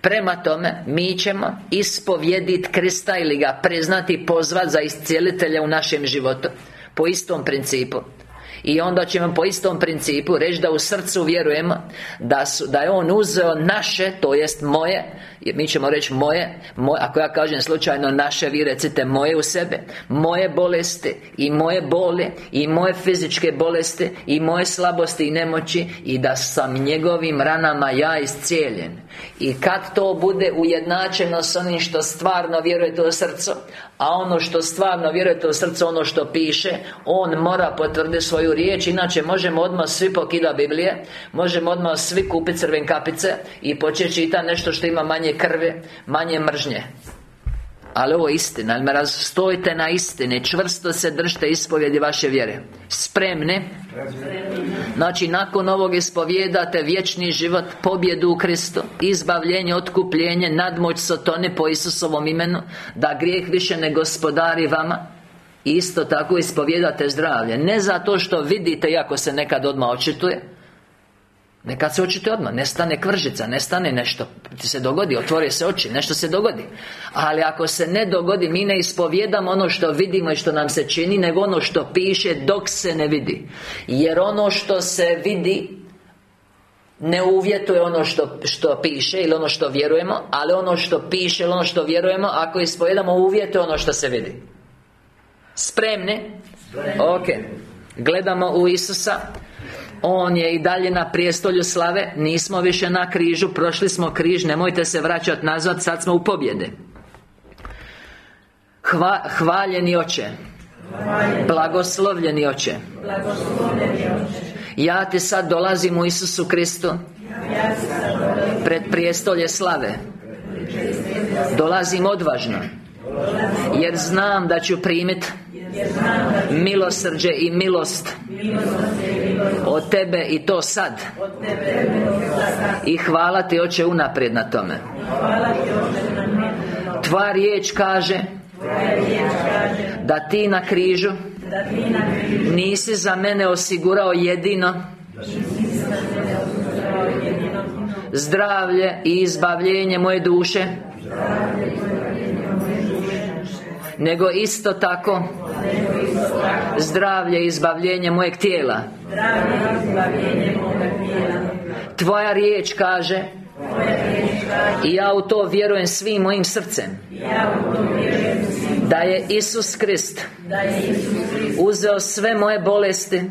Prema tome, mi ćemo ispovjediti Krista ili ga priznati pozvati za iscijelitelja u našem životu Po istom principu i onda ćemo po istom principu reći da u srcu vjerujemo da, su, da je On uzeo naše, to jest moje Mi ćemo reći moje, moje Ako ja kažem slučajno naše, vi recite moje u sebe Moje bolesti i moje boli I moje fizičke bolesti I moje slabosti i nemoći I da sam njegovim ranama ja iscijeljen. I kad to bude ujednačeno s onim što stvarno vjerujete u srcu A ono što stvarno vjerujete u srcu, ono što piše On mora potvrditi svoju riječ Inače možemo odmah svi pokida Biblije Možemo odmah svi kupiti crven kapice I početi čitati nešto što ima manje krve Manje mržnje. Ali ovo je istina, ali me razstojite na istini Čvrsto se držite ispovjedi vaše vjere. Spremni? Znači, nakon ovog ispovjedate vječni život Pobjedu u Kristu Izbavljenje, otkupljenje Nadmoć Sotone po Isusovom imenu Da grijeh više ne gospodari vama. Isto tako ispovjedate zdravlje. Ne zato što vidite, iako se nekad odmah očituje Nekad se očite odmah, nestane kvržica, nestane nešto Ti se dogodi, otvori se oči, nešto se dogodi. Ali ako se ne dogodi, mi ne ispovjedamo ono što vidimo i što nam se čini Nego ono što piše dok se ne vidi. Jer ono što se vidi ne uvjetuje ono što, što piše ili ono što vjerujemo Ali ono što piše ili ono što vjerujemo Ako ispovjedamo uvjetuje ono što se vidi. Spremni? Spremni. Ok. Gledamo u Isusa on je i dalje na prijestolju slave. Nismo više na križu. Prošli smo križ. Nemojte se vraćati nazad. Sad smo u pobjede Hva, Hvaljeni oče. Blagoslovljeni oče. Ja ti sad dolazim u Isusu Kristu. Pred prijestolje slave. Dolazim odvažno. Jer znam da ću primiti Milosrđe i milost Od Tebe i to sad. I hvala Ti Oče unaprijed na tome. Tvoja riječ kaže Da Ti na križu Nisi za mene osigurao jedino Zdravlje i izbavljenje moje duše nego isto tako Zdravlje i izbavljenje mojeg tijela. Tvoja riječ kaže i ja u to vjerujem svim mojim srcem Da je Isus Krist Uzeo sve moje bolesti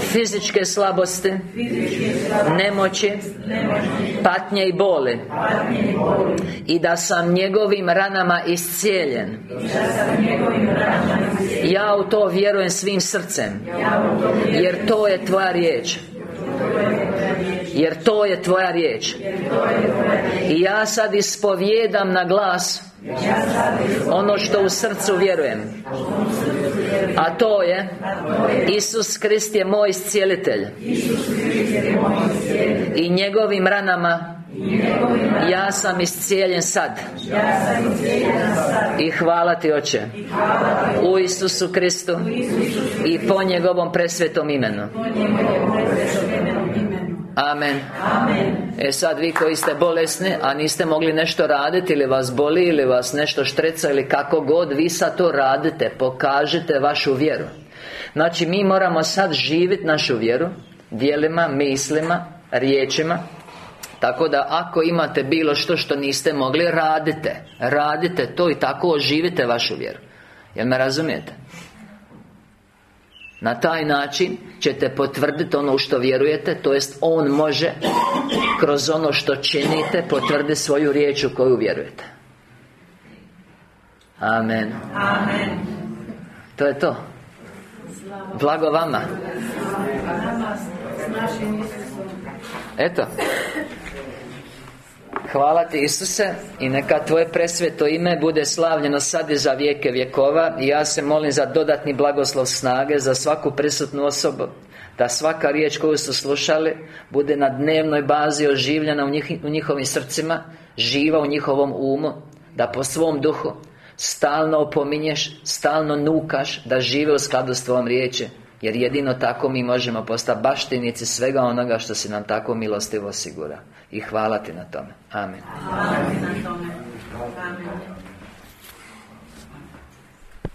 Fizičke slabosti Nemoći Patnje i boli. I da sam njegovim ranama iscijeljen. Ja u to vjerujem svim srcem Jer to je tvoja riječ. Jer to je tvoja riječ. I ja sad ispovjedam na glas Ono što u srcu vjerujem. A to je Isus Krist je moj iscijelitelj. I njegovim ranama ja sam iscijeljen sad. I hvala ti oče U Isusu Kristu I po njegovom presvetom imenu Amen. E sad vi koji ste bolesni A niste mogli nešto raditi Ili vas boli Ili vas nešto štreca Ili kako god Vi sad to radite Pokažite vašu vjeru Znači mi moramo sad živjeti našu vjeru Dijelima, mislima, riječima tako da ako imate bilo što što niste mogli Radite Radite to i tako oživite vašu vjeru Jel me razumijete? Na taj način ćete potvrditi ono u što vjerujete To jest On može Kroz ono što činite Potvrditi svoju riječ u koju vjerujete. Amen. Amen. To je to. Blago vama. Eto Hvala ti Isuse I neka Tvoje presveto ime bude slavljeno sad i za vijeke vjekova. I ja se molim za dodatni blagoslov snage Za svaku prisutnu osobu Da svaka riječ koju su slušali Bude na dnevnoj bazi oživljena u, njihovim srcima Živa u njihovom umu Da po svom duhu Stalno opominješ Stalno nukaš Da žive u skladu s Tvojom riječi jer jedino tako mi možemo postati baštinici svega onoga što si nam tako milostivo osigura. I hvala ti na tome. Amen, Amen.